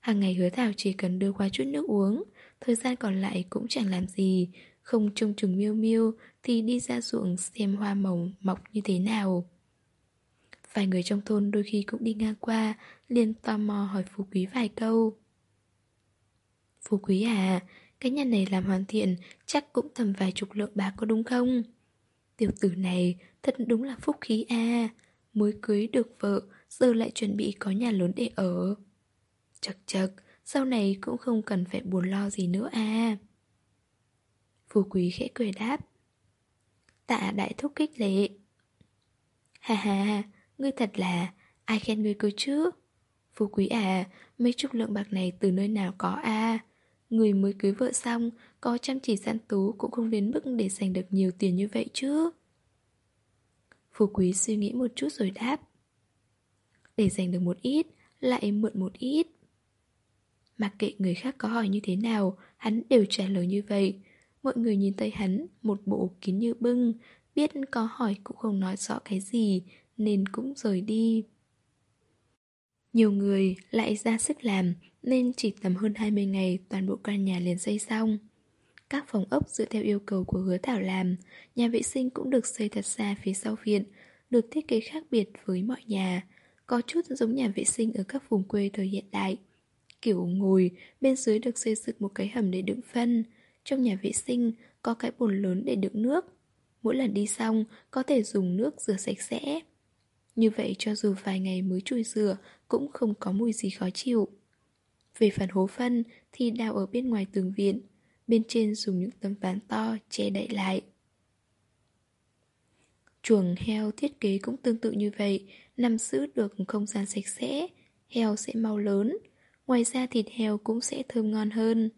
Hàng ngày hứa Thảo chỉ cần đưa qua chút nước uống Thời gian còn lại cũng chẳng làm gì. Không trông chừng miêu miêu Thì đi ra ruộng xem hoa màu mọc như thế nào. Vài người trong thôn đôi khi cũng đi ngang qua liền tò mò hỏi Phú Quý vài câu. Phú Quý à cái nhà này làm hoàn thiện Chắc cũng tầm vài chục lượng bạc có đúng không? Tiểu tử này Thật đúng là phúc khí à Mới cưới được vợ Giờ lại chuẩn bị có nhà lớn để ở. Chật chật Sau này cũng không cần phải buồn lo gì nữa à Phú quý khẽ cười đáp. Tạ đại thúc kích lệ. Hà hà, ngươi thật là Ai khen ngươi cơ chứ? Phú quý à, mấy chục lượng bạc này từ nơi nào có à Người mới cưới vợ xong, Có chăm chỉ gian tú cũng không đến mức để giành được nhiều tiền như vậy chứ. Phú quý suy nghĩ một chút rồi đáp. Để giành được một ít, Lại mượn một ít. Mặc kệ người khác có hỏi như thế nào, Hắn đều trả lời như vậy. Mọi người nhìn thấy hắn, Một bộ kín như bưng, Biết có hỏi cũng không nói rõ cái gì, Nên cũng rời đi. Nhiều người lại ra sức làm nên chỉ tầm hơn 20 ngày Toàn bộ căn nhà liền xây xong. Các phòng ốc dựa theo yêu cầu của hứa thảo làm Nhà vệ sinh cũng được xây thật xa phía sau viện Được thiết kế khác biệt với mọi nhà Có chút giống nhà vệ sinh ở các vùng quê thời hiện đại. Kiểu ngồi, bên dưới được xây dựng một cái hầm để đựng phân. Trong nhà vệ sinh có cái bồn lớn để đựng nước. Mỗi lần đi xong có thể dùng nước rửa sạch sẽ. Như vậy cho dù vài ngày mới chui rửa Cũng không có mùi gì khó chịu. Về phần hố phân thì đào ở bên ngoài tường viện Bên trên dùng những tấm ván to che đậy lại Chuồng heo thiết kế cũng tương tự như vậy, nằm giữ được không gian sạch sẽ, heo sẽ mau lớn. Ngoài ra thịt heo cũng sẽ thơm ngon hơn.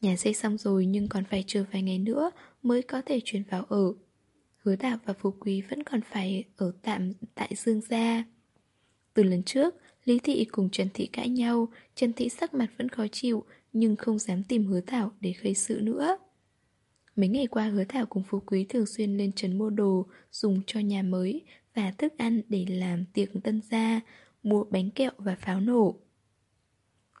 Nhà xây xong rồi nhưng còn phải chờ vài ngày nữa mới có thể chuyển vào ở. Hứa Đạp và Phú Quý vẫn còn phải ở tạm tại Dương Gia. Từ lần trước, Lý Thị cùng Trần Thị cãi nhau, Trần Thị sắc mặt vẫn khó chịu nhưng không dám tìm Hứa Thảo để gây sự nữa. Mấy ngày qua Hứa Thảo cùng Phú Quý thường xuyên lên trấn mua đồ dùng cho nhà mới và thức ăn để làm tiệc tân gia, mua bánh kẹo và pháo nổ.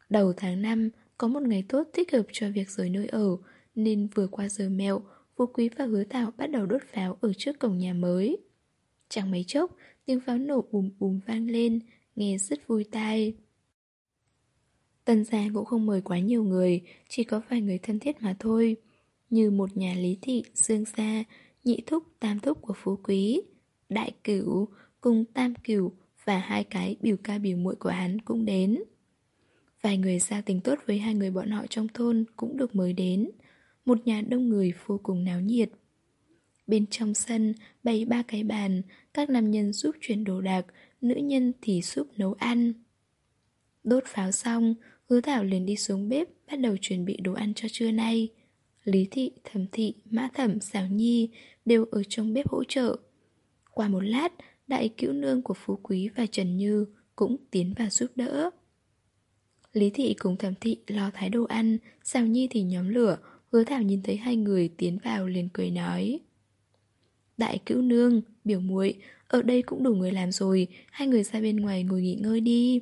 Đầu tháng 5, có một ngày tốt thích hợp cho việc rời nơi ở, nên vừa qua giờ mẹo, Phú Quý và Hứa Thảo bắt đầu đốt pháo ở trước cổng nhà mới. Chẳng mấy chốc, tiếng pháo nổ bùm bùm vang lên, nghe rất vui tai. Tần gia cũng không mời quá nhiều người, chỉ có vài người thân thiết mà thôi. Như một nhà lý thị, dương gia, nhị thúc, tam thúc của phú quý, đại cửu, cùng tam cửu và hai cái biểu ca biểu muội của hắn cũng đến. Vài người gia tình tốt với hai người bọn họ trong thôn cũng được mời đến. Một nhà đông người vô cùng náo nhiệt. Bên trong sân bày ba cái bàn, các nam nhân giúp chuyển đồ đạc, nữ nhân thì giúp nấu ăn. Đốt pháo xong, hứa thảo liền đi xuống bếp bắt đầu chuẩn bị đồ ăn cho trưa nay. Lý thị, thẩm thị, mã thẩm, xảo nhi đều ở trong bếp hỗ trợ. Qua một lát, đại cữu nương của Phú Quý và Trần Như cũng tiến vào giúp đỡ. Lý thị cùng thẩm thị lo thái đồ ăn, xảo nhi thì nhóm lửa, hứa thảo nhìn thấy hai người tiến vào liền cười nói. Đại cữu nương, biểu muội ở đây cũng đủ người làm rồi, hai người ra bên ngoài ngồi nghỉ ngơi đi.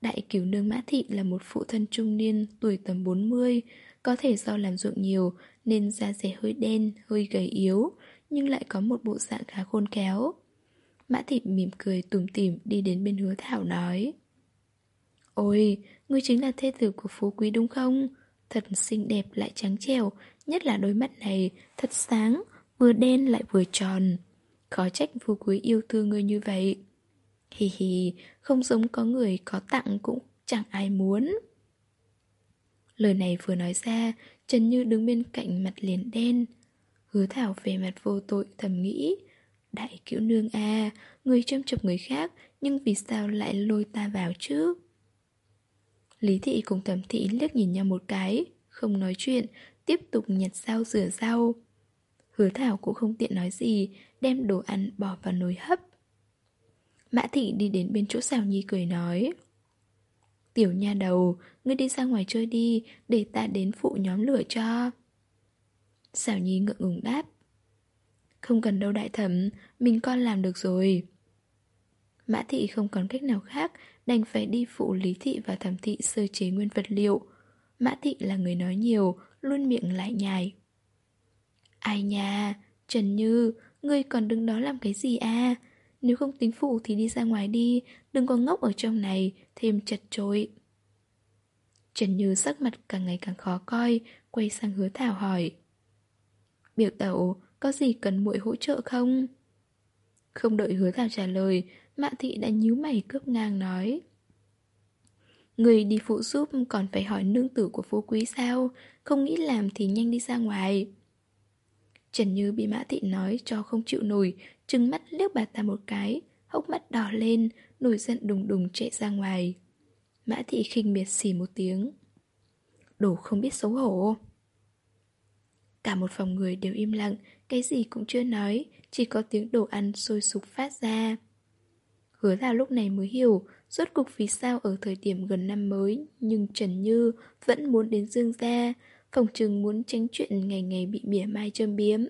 Đại cửu nương Mã Thị là một phụ thân trung niên, tuổi tầm 40, có thể do làm ruộng nhiều nên da dẻ hơi đen, hơi gầy yếu, nhưng lại có một bộ dạng khá khôn khéo. Mã Thị mỉm cười tủm tỉm đi đến bên hứa Thảo nói Ôi, ngươi chính là thê tử của phú quý đúng không? Thật xinh đẹp lại trắng trẻo, nhất là đôi mắt này, thật sáng, vừa đen lại vừa tròn. Khó trách phú quý yêu thương ngươi như vậy. Hì hì, không giống có người có tặng cũng chẳng ai muốn. Lời này vừa nói ra, Trần Như đứng bên cạnh mặt liền đen. Hứa Thảo về mặt vô tội thầm nghĩ. Đại cữu nương à, người châm chọc người khác, nhưng vì sao lại lôi ta vào chứ? Lý thị cùng thẩm thị liếc nhìn nhau một cái, không nói chuyện, tiếp tục nhặt rau rửa rau. Hứa Thảo cũng không tiện nói gì, đem đồ ăn bỏ vào nồi hấp. Mã thị đi đến bên chỗ xào nhi cười nói Tiểu nha đầu, ngươi đi ra ngoài chơi đi, để ta đến phụ nhóm lửa cho. Xảo nhi ngượng ngùng đáp. Không cần đâu đại thẩm, mình con làm được rồi. Mã thị không còn cách nào khác, đành phải đi phụ lý thị và thẩm thị sơ chế nguyên vật liệu. Mã thị là người nói nhiều, luôn miệng lại nhài. Ai nha, Trần Như, ngươi còn đứng đó làm cái gì à? Nếu không tính phụ thì đi ra ngoài đi, Đừng có ngốc ở trong này, Thêm chật trội Trần Như sắc mặt càng ngày càng khó coi, Quay sang hứa thảo hỏi. Biểu tẩu, Có gì cần muội hỗ trợ không? Không đợi hứa thảo trả lời, Mạ thị đã nhíu mày cướp ngang nói. Người đi phụ giúp còn phải hỏi nương tử của phú quý sao? Không nghĩ làm thì nhanh đi ra ngoài. Trần Như bị Mã Thị nói cho không chịu nổi, Trừng mắt liếc bà ta một cái, Hốc mắt đỏ lên, Nổi giận đùng đùng chạy ra ngoài. Mã Thị khinh miệt xì một tiếng. Đồ không biết xấu hổ. Cả một phòng người đều im lặng, Cái gì cũng chưa nói, Chỉ có tiếng đồ ăn sôi sục phát ra. Hứa là lúc này mới hiểu, Rốt cục vì sao ở thời điểm gần năm mới, Nhưng Trần Như vẫn muốn đến Dương gia Phòng trừng muốn tránh chuyện ngày ngày bị mỉa mai châm biếm.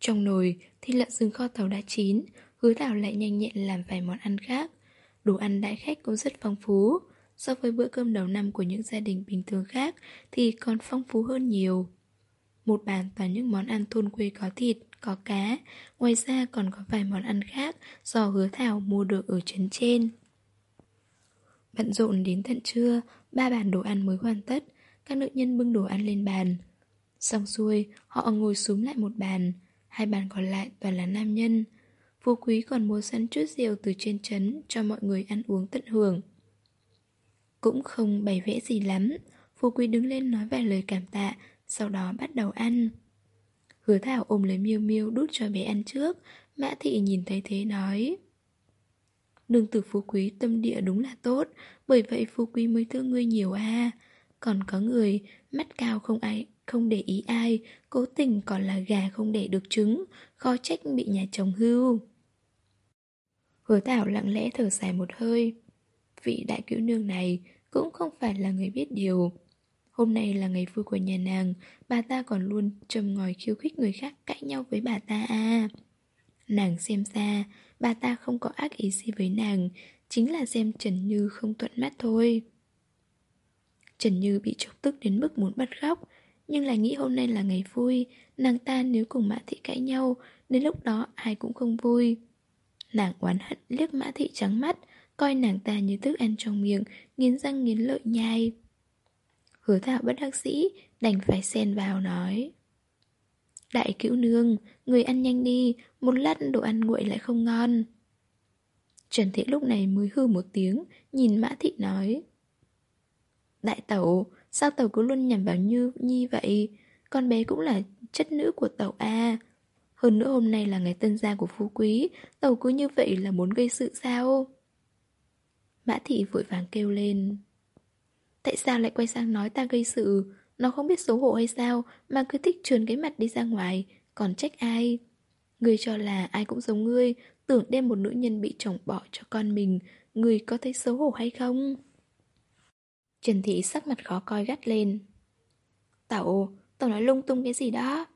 Trong nồi thì lợn rừng kho tàu đã chín Hứa thảo lại nhanh nhẹn làm vài món ăn khác. Đồ ăn đại khách cũng rất phong phú. So với bữa cơm đầu năm của những gia đình bình thường khác Thì còn phong phú hơn nhiều. Một bàn toàn những món ăn thôn quê có thịt, có cá Ngoài ra còn có vài món ăn khác Do hứa thảo mua được ở trấn trên. Bận rộn đến tận trưa Ba bàn đồ ăn mới hoàn tất các nữ nhân bưng đồ ăn lên bàn. Xong xuôi, Họ ngồi xuống lại một bàn. Hai bàn còn lại toàn là nam nhân. Phú quý còn mua sẵn chút rượu từ trên trấn Cho mọi người ăn uống tận hưởng. Cũng không bày vẽ gì lắm, Phú quý đứng lên nói vài lời cảm tạ, Sau đó bắt đầu ăn. Hứa Thảo ôm lấy miêu miêu đút cho bé ăn trước. Mã Thị nhìn thấy thế nói, Nương tử phú quý tâm địa đúng là tốt, Bởi vậy phú quý mới thương ngươi nhiều à còn có người, mắt cao không ai, không để ý ai, Cố tình còn là gà không để được trứng, Khó trách bị nhà chồng hưu. Hứa Thảo lặng lẽ thở dài một hơi. Vị đại cứu nương này cũng không phải là người biết điều. Hôm nay là ngày vui của nhà nàng, Bà ta còn luôn trầm ngòi khiêu khích người khác cãi nhau với bà ta à. Nàng xem ra, Bà ta không có ác ý gì với nàng, Chính là xem Trần Như không thuận mắt thôi. Trần Như bị chọc tức đến mức muốn bật khóc Nhưng lại nghĩ hôm nay là ngày vui, Nàng ta nếu cùng Mã Thị cãi nhau, Đến lúc đó ai cũng không vui. Nàng oán hận liếc Mã Thị trắng mắt, Coi nàng ta như thức ăn trong miệng, Nghiến răng nghiến lợi nhai. Hứa thảo bất đắc sĩ Đành phải xen vào nói. Đại cữu nương, Người ăn nhanh đi, Một lát đồ ăn nguội lại không ngon. Trần Thị lúc này mới hư một tiếng, Nhìn Mã Thị nói. Đại tẩu, Sao tẩu cứ luôn nhằm vào Như Nhi vậy? Con bé cũng là chất nữ của tẩu A. Hơn nữa hôm nay là ngày tân gia của phú quý Tẩu cứ như vậy là muốn gây sự sao? Mã Thị vội vàng kêu lên. Tại sao lại quay sang nói ta gây sự? Nó không biết xấu hổ hay sao Mà cứ thích trườn cái mặt đi ra ngoài, Còn trách ai? Ngươi cho là ai cũng giống ngươi, Tưởng đem một nữ nhân bị chồng bỏ cho con mình, Ngươi có thấy xấu hổ hay không? Trần Thị sắc mặt khó coi gắt lên. Tẩu Tẩu nói lung tung cái gì đó?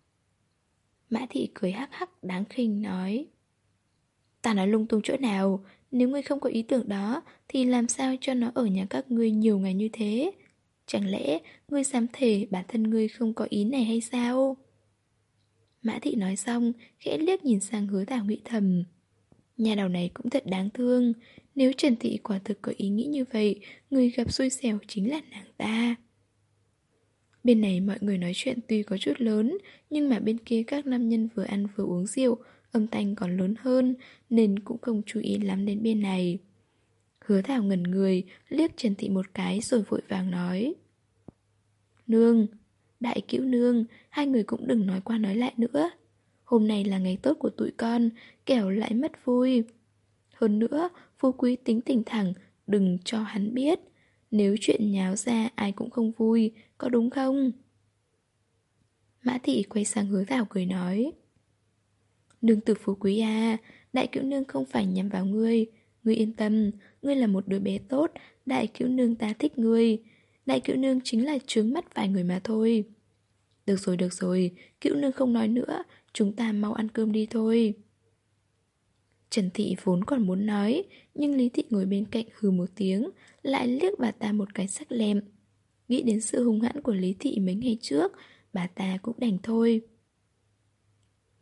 Mã Thị cười hắc hắc đáng khinh nói. Ta nói lung tung chỗ nào? Nếu ngươi không có ý tưởng đó, Thì làm sao cho nó ở nhà các ngươi nhiều ngày như thế? Chẳng lẽ ngươi dám thể bản thân ngươi không có ý này hay sao? Mã thị nói xong, Khẽ liếc nhìn sang hứa tào nghĩ thầm. Nhà đầu này cũng thật đáng thương Nếu Trần Thị quả thực có ý nghĩ như vậy Người gặp xui xẻo chính là nàng ta Bên này mọi người nói chuyện tuy có chút lớn Nhưng mà bên kia các nam nhân vừa ăn vừa uống rượu âm thanh còn lớn hơn nên cũng không chú ý lắm đến bên này. Hứa thảo ngẩn người, liếc Trần Thị một cái rồi vội vàng nói. Nương, đại cữu nương, hai người cũng đừng nói qua nói lại nữa. Hôm nay là ngày tốt của tụi con, kẻo lại mất vui. Hơn nữa, phú quý tính tình thẳng, đừng cho hắn biết. Nếu chuyện nháo ra ai cũng không vui, có đúng không? Mã thị quay sang hứa vào cười nói. Nương tử phú quý à, đại cữu nương không phải nhắm vào ngươi. Ngươi yên tâm, ngươi là một đứa bé tốt, đại cữu nương ta thích ngươi. Đại cữu nương chính là trướng mắt vài người mà thôi. Được rồi, được rồi, cữu nương không nói nữa, chúng ta mau ăn cơm đi thôi. Trần Thị vốn còn muốn nói, nhưng Lý Thị ngồi bên cạnh hừ một tiếng, lại liếc bà ta một cái sắc lẹm. Nghĩ đến sự hung hãn của Lý Thị mấy ngày trước, bà ta cũng đành thôi.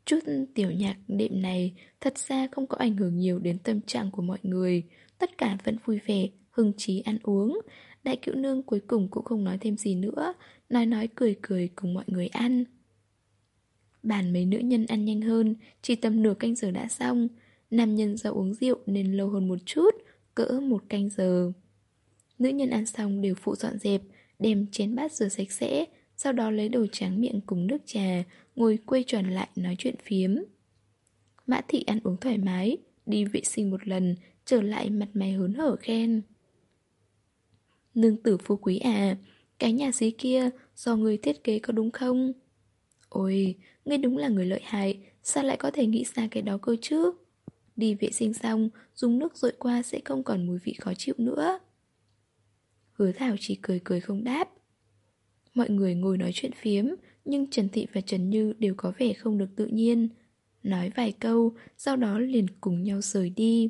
Chút tiểu nhạc đệm này thật ra không có ảnh hưởng nhiều đến tâm trạng của mọi người. Tất cả vẫn vui vẻ, hưng trí ăn uống. Đại cựu nương cuối cùng cũng không nói thêm gì nữa, nói nói cười cười cùng mọi người ăn. Bàn mấy nữ nhân ăn nhanh hơn, chỉ tầm nửa canh giờ đã xong. Nam nhân do uống rượu nên lâu hơn một chút, cỡ một canh giờ. Nữ nhân ăn xong đều phụ dọn dẹp, đem chén bát rửa sạch sẽ, sau đó lấy đồ tráng miệng cùng nước trà, ngồi quây tròn lại nói chuyện phiếm. Mã thị ăn uống thoải mái, đi vệ sinh một lần, trở lại mặt mày hớn hở khen. Nương tử phú quý à, cái nhà xí kia do người thiết kế có đúng không? Ôi, ngươi đúng là người lợi hại, sao lại có thể nghĩ ra cái đó cơ chứ? Đi vệ sinh xong, dùng nước rội qua sẽ không còn mùi vị khó chịu nữa. Hứa Thảo chỉ cười cười không đáp. Mọi người ngồi nói chuyện phiếm, nhưng Trần Thị và Trần Như đều có vẻ không được tự nhiên. Nói vài câu, sau đó liền cùng nhau rời đi.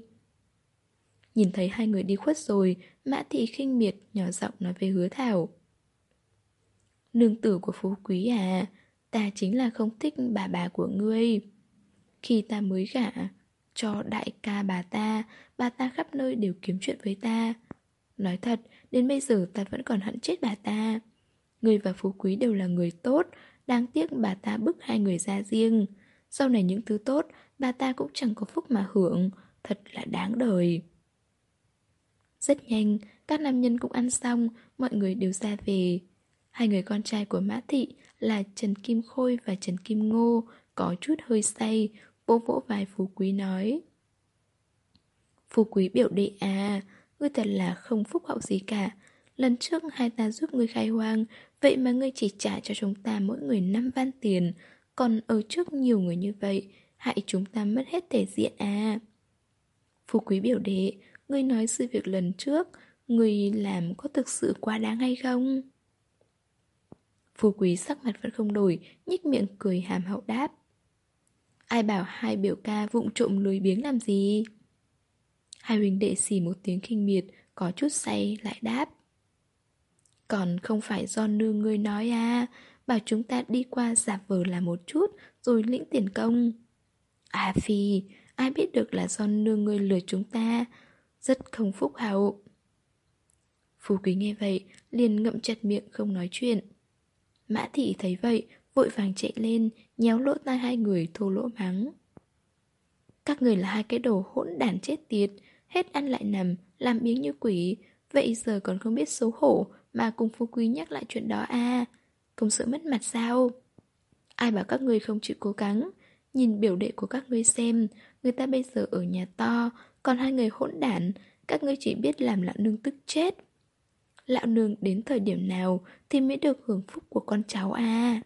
Nhìn thấy hai người đi khuất rồi, Mã Thị khinh miệt nhỏ giọng nói với hứa thảo. Nương tử của phú quý à, ta chính là không thích bà bà của ngươi. Khi ta mới gả cho đại ca bà ta, bà ta khắp nơi đều kiếm chuyện với ta. Nói thật, đến bây giờ ta vẫn còn hận chết bà ta. ngươi và phú quý đều là người tốt Đáng tiếc bà ta bức hai người ra riêng Sau này những thứ tốt Bà ta cũng chẳng có phúc mà hưởng Thật là đáng đời Rất nhanh Các nam nhân cũng ăn xong Mọi người đều ra về Hai người con trai của Mã Thị là Trần Kim Khôi và Trần Kim Ngô có chút hơi say, vỗ vỗ vai Phú Quý nói. Phú Quý biểu đệ à, ngươi thật là không phúc hậu gì cả. Lần trước hai ta giúp ngươi khai hoang, vậy mà ngươi chỉ trả cho chúng ta mỗi người 5 văn tiền, còn ở trước nhiều người như vậy, hại chúng ta mất hết thể diện à. Phú Quý biểu đệ, ngươi nói sự việc lần trước, ngươi làm có thực sự quá đáng hay không? Phú Quý sắc mặt vẫn không đổi, nhích miệng cười hàm hậu đáp. Ai bảo hai biểu ca vụng trộm lùi biếng làm gì? Hai huynh đệ xì một tiếng kinh miệt, có chút say lại đáp. Còn không phải do nương ngươi nói à, bảo chúng ta đi qua giả vờ là một chút, rồi lĩnh tiền công. À phi, ai biết được là do nương ngươi lừa chúng ta, rất không phúc hậu. Phú quý nghe vậy, liền ngậm chặt miệng không nói chuyện. Mã thị thấy vậy, vội vàng chạy lên, nhéo lỗ tai hai người thô lỗ mắng. Các người là hai cái đồ hỗn đản chết tiệt, hết ăn lại nằm, làm biếng như quỷ, vậy giờ còn không biết xấu hổ mà cùng phu Quý nhắc lại chuyện đó à, không sợ mất mặt sao? Ai bảo các người không chịu cố gắng, nhìn biểu đệ của các ngươi xem, người ta bây giờ ở nhà to, còn hai người hỗn đản, các ngươi chỉ biết làm lão nương tức chết. Lão nương đến thời điểm nào thì mới được hưởng phúc của con cháu à?